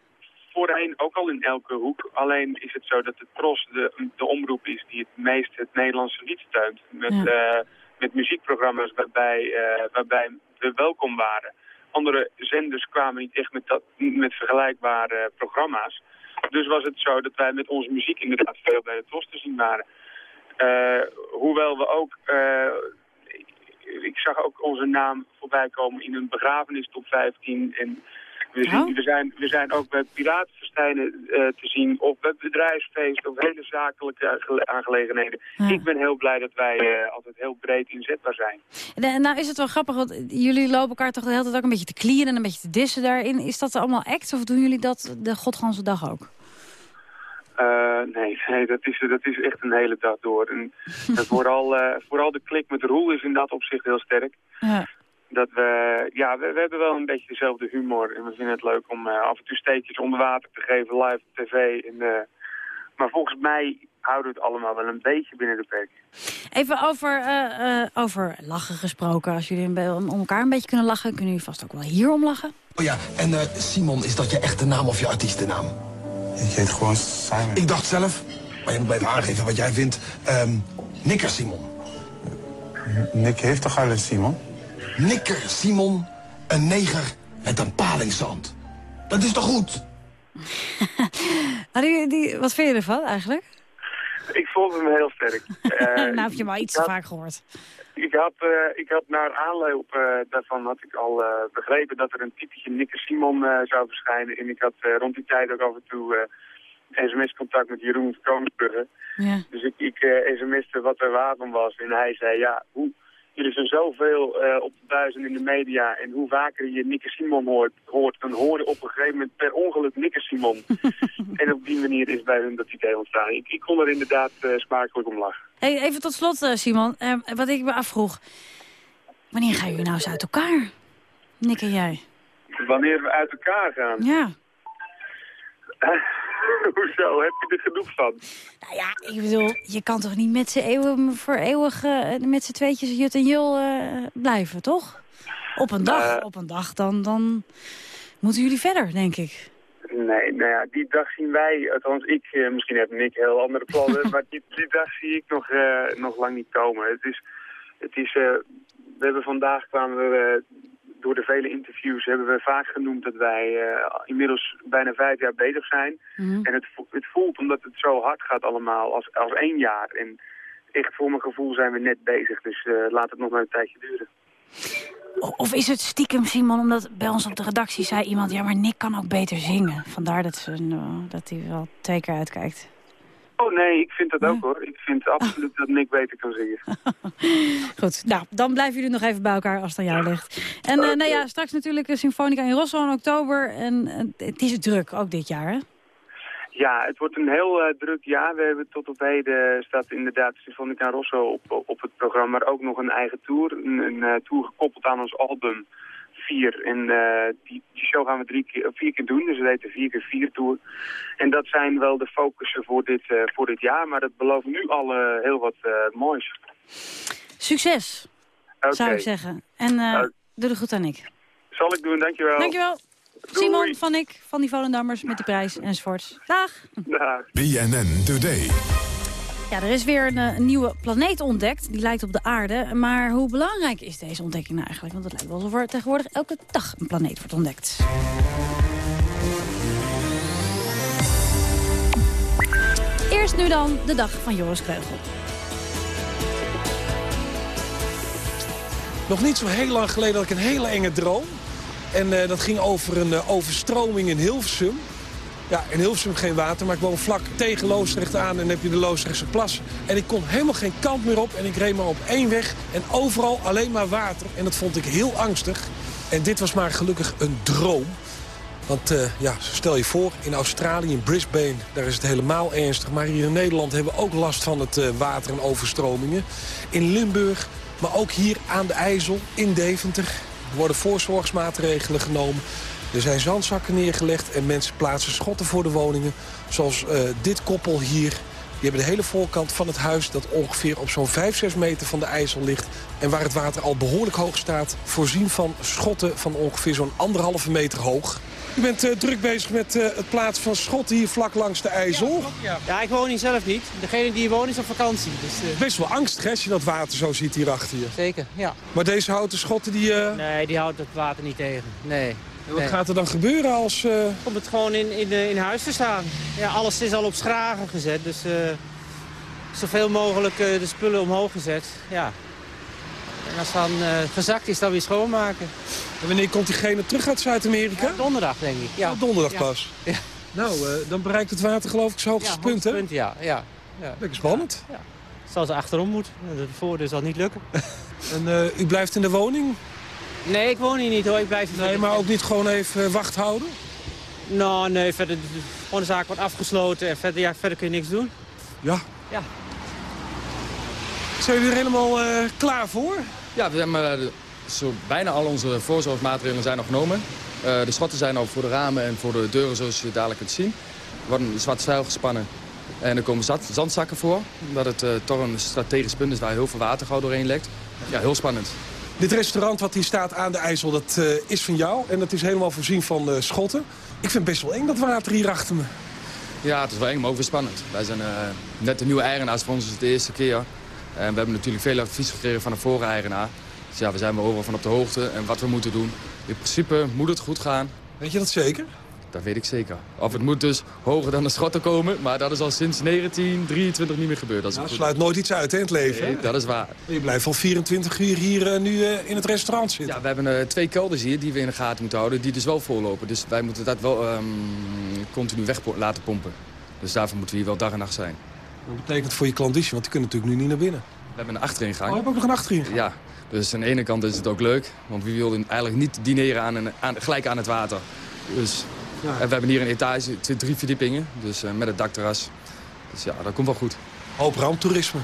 voorheen ook al in elke hoek. Alleen is het zo dat de TROS de, de omroep is die het meest het Nederlandse lied steunt. Met,
Ja.
eh, met muziekprogramma's waarbij, eh, waarbij we welkom waren. Andere zenders kwamen niet echt met, dat, met vergelijkbare programma's. Dus was het zo dat wij met onze muziek inderdaad veel bij de TROS te zien waren. Eh, hoewel we ook... eh, ik zag ook onze naam voorbij komen in een begrafenis top 15. En we, zien, we, zijn, we zijn ook bij piratenfestijnen eh, te zien, of bij bedrijfsfeesten, of hele zakelijke aangele- aangelegenheden. Ik ben heel blij dat wij eh, altijd heel breed inzetbaar zijn.
En, eh, nou is het wel grappig, want jullie lopen elkaar toch de hele tijd ook een beetje te clearen en een beetje te dissen daarin. Is dat allemaal act of doen jullie dat de godganse dag ook?
Nee, nee dat, is, dat is echt een hele dag door. En vooral, vooral de klik met Roel is in dat opzicht heel sterk.
Ja.
Dat we, ja, we, we hebben wel een beetje dezelfde humor. En we vinden het leuk om eh, af en toe steekjes onder water te geven, live op tv. En, eh, maar volgens mij houden we het allemaal wel een beetje binnen de perken.
Even over, eh, eh, over lachen gesproken. Als jullie om elkaar een beetje kunnen lachen... kunnen jullie vast ook wel hier om lachen.
Oh ja, en eh, Simon, is dat je echte naam of je artiestennaam? Ik heet gewoon Simon. Ik dacht zelf, maar je moet even aangeven wat jij vindt. ehm Nikker Simon. Nick heeft toch al een Simon? Nikker Simon, een neger met een palingzand. Dat is toch goed?
Die, wat vind je ervan eigenlijk?
Ik vond hem heel sterk. Eh,
nou heb je hem al iets te vaak gehoord.
Ik had, eh, ik had naar aanloop eh, daarvan had ik al eh, begrepen dat er een typetje Nikke Simon eh, zou verschijnen. En ik had eh, rond die tijd ook af en toe sms-contact met Jeroen van Koningsbrugge.
Ja.
Dus ik, ik eh, sms'te wat er waar van was. En hij zei, ja, hoe, jullie zijn zoveel eh, op de buizen in de media. En hoe vaker je Nikke Simon hoort, hoort dan hoor je op een gegeven moment per ongeluk Nikke Simon. en op die manier is bij hun dat idee ontstaan. Ik, ik kon er inderdaad eh, smakelijk om lachen.
Hey, even tot slot, eh, Simon. Wat ik me afvroeg. Wanneer gaan jullie nou eens uit elkaar? Nick en jij.
Wanneer we uit elkaar gaan.
Ja.
Hoezo? Heb je er genoeg van?
Nou ja, ik bedoel, je kan toch niet met z'n eeuwen voor eeuwig eh, met z'n tweetjes jut en jul eh, blijven, toch? Op een dag,
Eh.
op een dag, dan, dan moeten jullie verder, denk ik.
Nee, nou ja, die dag zien wij, althans ik, misschien heb Nick heel andere plannen, maar die, die dag zie ik nog, eh, nog lang niet komen. Het is, het is eh, we hebben vandaag kwamen we, door de vele interviews hebben we vaak genoemd dat wij eh, inmiddels bijna vijf jaar bezig zijn. En het, het voelt, omdat het zo hard gaat allemaal, als, als één jaar. En echt voor mijn gevoel zijn we net bezig, dus eh, laat het nog maar een tijdje duren.
Of is het stiekem, Simon, omdat bij ons op de redactie zei iemand... ja, maar Nick kan ook beter zingen. Vandaar dat, ze, eh, dat hij wel twee keer uitkijkt.
Oh nee, ik vind dat ook hoor. Ik vind absoluut dat Nick beter kan zingen.
Goed, nou, dan blijven jullie nog even bij elkaar als het aan jou ligt. En eh, nou ja, straks natuurlijk Symfonica in Rosso in oktober. En eh, het is druk, ook dit jaar, hè?
Ja, het wordt een heel eh, druk jaar. We hebben tot op heden staat inderdaad Sinfonica Rosso op, op het programma, maar ook nog een eigen tour. Een, een tour gekoppeld aan ons album 4. En eh, die, die show gaan we drie keer, of vier keer doen, dus het heet de 4 keer 4 tour. En dat zijn wel de focussen voor dit, eh, voor dit jaar, maar het belooft nu al eh, heel wat eh, moois.
Succes,
Oké.
zou ik zeggen. En eh,
Nou.
doe er goed aan ik.
Zal ik doen, dankjewel.
Dankjewel. Simon van ik, van die Volendammers met die prijs enzovoorts. Dag.
BNN Today.
Ja, er is weer een, eh, een nieuwe planeet ontdekt. Die lijkt op de aarde. Maar hoe belangrijk is deze ontdekking nou eigenlijk? Want het lijkt wel alsof er tegenwoordig elke dag een planeet wordt ontdekt. Eerst nu dan de dag van Joris Kreugel.
Nog niet zo heel lang geleden had ik een hele enge droom. En eh, dat ging over een eh, overstroming in Hilversum. Ja, in Hilversum geen water, maar ik woon vlak tegen Loosdrecht aan... en heb je de Loosdrechtse plas. En ik kon helemaal geen kant meer op en ik reed maar op één weg... en overal alleen maar water. En dat vond ik heel angstig. En dit was maar gelukkig een droom. Want eh, ja, stel je voor, in Australië, in Brisbane, daar is het helemaal ernstig. Maar hier in Nederland hebben we ook last van het eh, water en overstromingen. In Limburg, maar ook hier aan de IJssel, in Deventer, worden voorzorgsmaatregelen genomen. Er zijn zandzakken neergelegd en mensen plaatsen schotten voor de woningen. Zoals eh, dit koppel hier. Die hebben de hele voorkant van het huis dat ongeveer op zo'n 5, 6 meter van de IJssel ligt. En waar het water al behoorlijk hoog staat. Voorzien van schotten van ongeveer zo'n anderhalve meter hoog. U bent eh, druk bezig met eh, het plaatsen van schotten hier vlak langs de IJssel.
Ja, ik woon hier zelf niet. Degene die hier woont is op vakantie. Dus, eh,
Best wel angstig hè, als je dat water zo ziet hier achter je.
Zeker, ja.
Maar deze houten schotten die...
Nee, die houdt het water niet tegen. Nee.
Wat gaat er dan gebeuren als... eh,
Komt het gewoon in, in, in huis te staan. Ja, alles is al op schragen gezet, dus eh, zoveel mogelijk eh, de spullen omhoog gezet. Ja. En als dan eh, gezakt is, dan weer schoonmaken.
En wanneer komt diegene terug uit Zuid-Amerika?
donderdag, denk ik. Ja.
Oh, donderdag
Ja.
pas.
Ja.
Nou, eh, dan bereikt het water geloof ik zijn hoogste
Ja,
punt, hè?
punt, ja. ja. ja.
Lekker spannend.
Ja. Ze achterom moeten. De voordeur zal niet lukken.
En eh, u blijft in de woning?
Nee, ik woon hier niet hoor. Ik blijf hier
Nee, maar ook niet gewoon even eh, wacht houden?
Nou, nee, verder, gewoon de zaak wordt afgesloten en verder, ja, verder kun je niks doen.
Ja?
Ja.
Zijn jullie er helemaal eh, klaar voor?
Ja, we hebben, eh, zo, bijna al onze voorzorgsmaatregelen zijn al genomen. Eh, de schotten zijn al voor de ramen en voor de deuren zoals je dadelijk kunt zien. Er wordt een zwart zeil gespannen. En er komen zandzakken voor, omdat het eh, toch een strategisch punt is waar heel veel water gauw doorheen lekt. Ja, heel spannend.
Dit restaurant wat hier staat aan de IJssel, dat eh, is van jou. En dat is helemaal voorzien van eh, schotten. Ik vind het best wel eng dat water hier achter me.
Ja, het is wel eng, maar ook weer spannend. Wij zijn eh, net de nieuwe eigenaars, voor ons is het de eerste keer. En we hebben natuurlijk veel advies gekregen van de vorige eigenaar. Dus ja, we zijn er overal van op de hoogte en wat we moeten doen. In principe moet het goed gaan.
Weet je dat zeker?
Dat weet ik zeker. Of het moet dus hoger dan de schotten komen, maar dat is al sinds 1923 niet meer gebeurd. Ik
Nou, sluit nooit iets uit hè, in het leven.
Nee, dat is waar.
Je blijft al 24 uur hier eh, nu eh, in het restaurant zitten.
Ja, we hebben eh, twee kelders hier die we in de gaten moeten houden, die dus wel vollopen. Dus wij moeten dat wel ehm, continu weg laten pompen. Dus daarvoor moeten we hier wel dag en nacht zijn.
Dat betekent voor je klanditie, want die kunnen natuurlijk nu niet naar binnen.
We hebben een achteringang.
Oh, je hebt ook nog een achterin.
Ja, dus aan de ene kant is het ook leuk, want we wilden eigenlijk niet dineren aan een, aan, gelijk aan het water. Dus, En we hebben hier een etage, drie verdiepingen, dus eh, met het dakterras. Dus ja, dat komt wel goed.
Hoop ramptoerisme.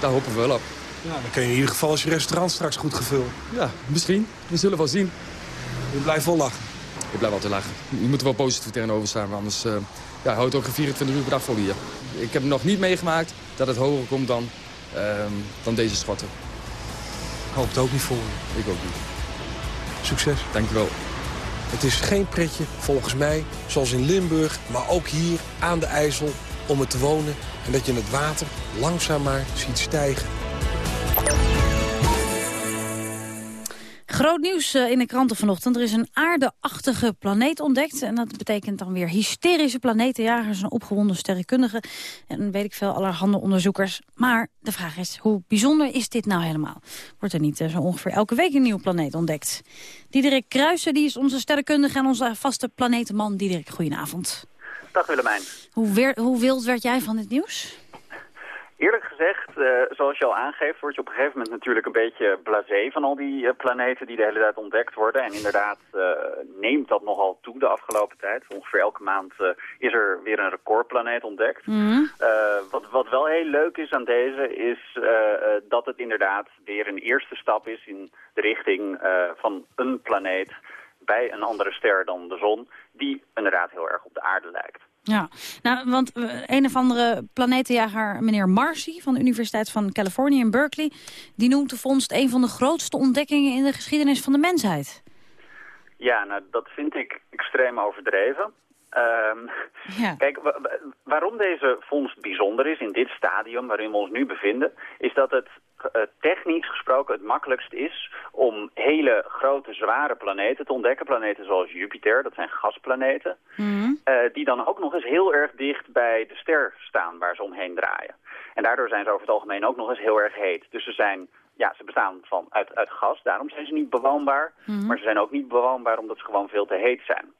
Daar hopen we wel op.
Ja, dan kun je in ieder geval als je restaurant straks goed gevuld.
Ja, misschien. We zullen wel zien.
Je blijft wel lachen.
Ik blijf altijd lachen. Je moet er wel positief tegenover staan, anders eh, ja, houdt ook geen 24 uur per dag vol hier. Ik heb nog niet meegemaakt dat het hoger komt dan, ehm, dan deze schotten.
Ik hoop het ook niet voor je.
Ik ook niet.
Succes.
Dankjewel.
Het is geen pretje, volgens mij, zoals in Limburg, maar ook hier aan de IJssel, om het te wonen. En dat je het water langzaam maar ziet stijgen.
Groot nieuws eh, in de kranten vanochtend. Er is een aardeachtige planeet ontdekt. En dat betekent dan weer hysterische planetenjagers en opgewonden sterrenkundigen. En weet ik veel, allerhande onderzoekers. Maar de vraag is, hoe bijzonder is dit nou helemaal? Wordt er niet eh, zo ongeveer elke week een nieuwe planeet ontdekt? Diederik Kruijsen, die is onze sterrenkundige en onze vaste planetenman. Diederik, goedenavond.
Dag Willemijn.
Hoe, weer, hoe wild werd jij van dit nieuws?
Eerlijk gezegd, eh, zoals je al aangeeft, word je op een gegeven moment natuurlijk een beetje blasé van al die eh, planeten die de hele tijd ontdekt worden. En inderdaad eh, neemt dat nogal toe de afgelopen tijd. Ongeveer elke maand is er weer een recordplaneet ontdekt.
Mhm.
Wat, wat wel heel leuk is aan deze is dat het inderdaad weer een eerste stap is in de richting van een planeet bij een andere ster dan de zon, die inderdaad heel erg op de aarde lijkt.
Ja, nou, want eh, een of andere planetenjager, meneer Marcy... van de Universiteit van Californië in Berkeley... die noemt de vondst een van de grootste ontdekkingen in de geschiedenis van de mensheid.
Ja, nou, dat vind ik extreem overdreven. Ehm,
Ja.
Kijk, wa- wa- waarom deze vondst bijzonder is in dit stadium waarin we ons nu bevinden, is dat het technisch gesproken het makkelijkst is om hele grote, zware planeten te ontdekken. Planeten zoals Jupiter, dat zijn gasplaneten, eh, die dan ook nog eens heel erg dicht bij de ster staan waar ze omheen draaien. En daardoor zijn ze over het algemeen ook nog eens heel erg heet. Dus ze zijn, ja, ze bestaan van, uit, uit gas, daarom zijn ze niet bewoonbaar. Maar ze zijn ook niet bewoonbaar omdat ze gewoon veel te heet zijn.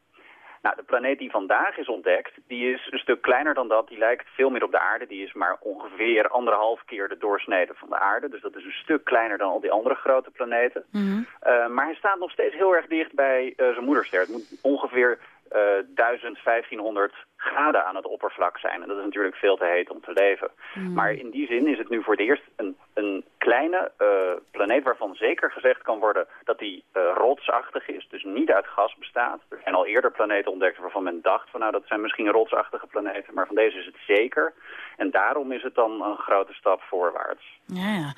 Nou, de planeet die vandaag is ontdekt, die is een stuk kleiner dan dat. Die lijkt veel meer op de aarde. Die is maar ongeveer anderhalf keer de doorsnede van de aarde. Dus dat is een stuk kleiner dan al die andere grote planeten. Eh, maar hij staat nog steeds heel erg dicht bij eh, zijn moederster. Het moet ongeveer eh 1000, 1500 graden aan het oppervlak zijn. En dat is natuurlijk veel te heet om te leven. Maar in die zin is het nu voor het eerst een, een kleine eh, planeet waarvan zeker gezegd kan worden dat die eh, rotsachtig is. Dus niet uit gas bestaat. Er zijn al eerder planeten ontdekt waarvan men dacht van nou dat zijn misschien rotsachtige planeten. Maar van deze is het zeker. En daarom is het dan een grote stap voorwaarts.
Ja, ja.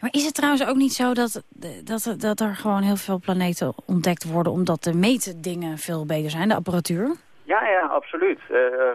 Maar is het trouwens ook niet zo dat, dat, dat er gewoon heel veel planeten ontdekt worden... omdat de meetdingen veel beter zijn, de apparatuur?
Ja, ja, absoluut.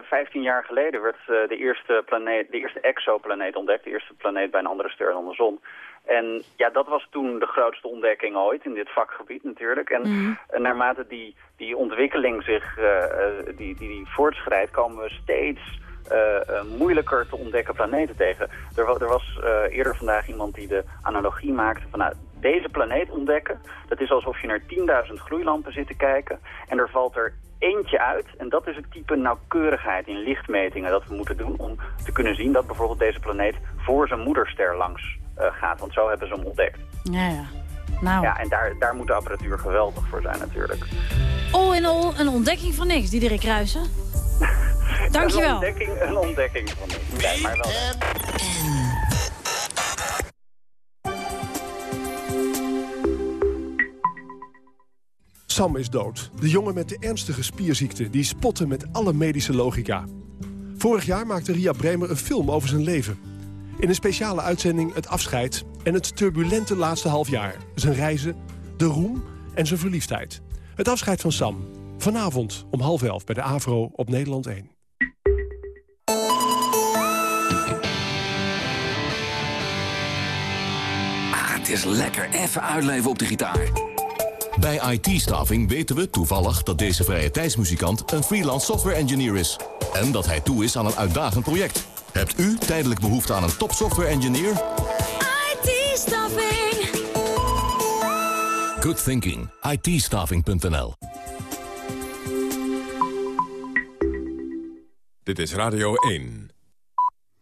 Vijftien jaar geleden werd eh, de, eerste planeet, de eerste exoplaneet ontdekt. De eerste planeet bij een andere ster dan de zon. En ja, dat was toen de grootste ontdekking ooit in dit vakgebied natuurlijk. En eh, naarmate die, die ontwikkeling zich eh, eh, die, die, die voortschrijdt, komen we steeds eh, eh, moeilijker te ontdekken planeten tegen. Er, er was eh, eerder vandaag iemand die de analogie maakte van nou, deze planeet ontdekken. Dat is alsof je naar 10.000 gloeilampen zit te kijken en er valt er eentje uit. En dat is het type nauwkeurigheid in lichtmetingen dat we moeten doen om te kunnen zien dat bijvoorbeeld deze planeet voor zijn moederster langs eh, gaat. Want zo hebben ze hem ontdekt.
Ja, ja. Nou.
Ja, en daar, daar moet de apparatuur geweldig voor zijn natuurlijk.
All in all, een ontdekking van niks, Diederik Kruijsen. Dankjewel.
Een ontdekking, een ontdekking van niks. Maar wel.
Sam is dood. De jongen met de ernstige spierziekte die spotte met alle medische logica. Vorig jaar maakte Ria Bremer een film over zijn leven. In een speciale uitzending het afscheid en het turbulente laatste half jaar. Zijn reizen, de roem en zijn verliefdheid. Het afscheid van Sam. Vanavond om half elf bij de AVRO op Nederland 1.
Ah, het is lekker even uitleven op de gitaar. Bij IT-staffing weten we toevallig dat deze vrije tijdsmuzikant een freelance software engineer is. En dat hij toe is aan een uitdagend project. Hebt u tijdelijk behoefte aan een top software engineer?
IT-staffing.
Good thinking. IT-staffing.nl
Dit is Radio 1.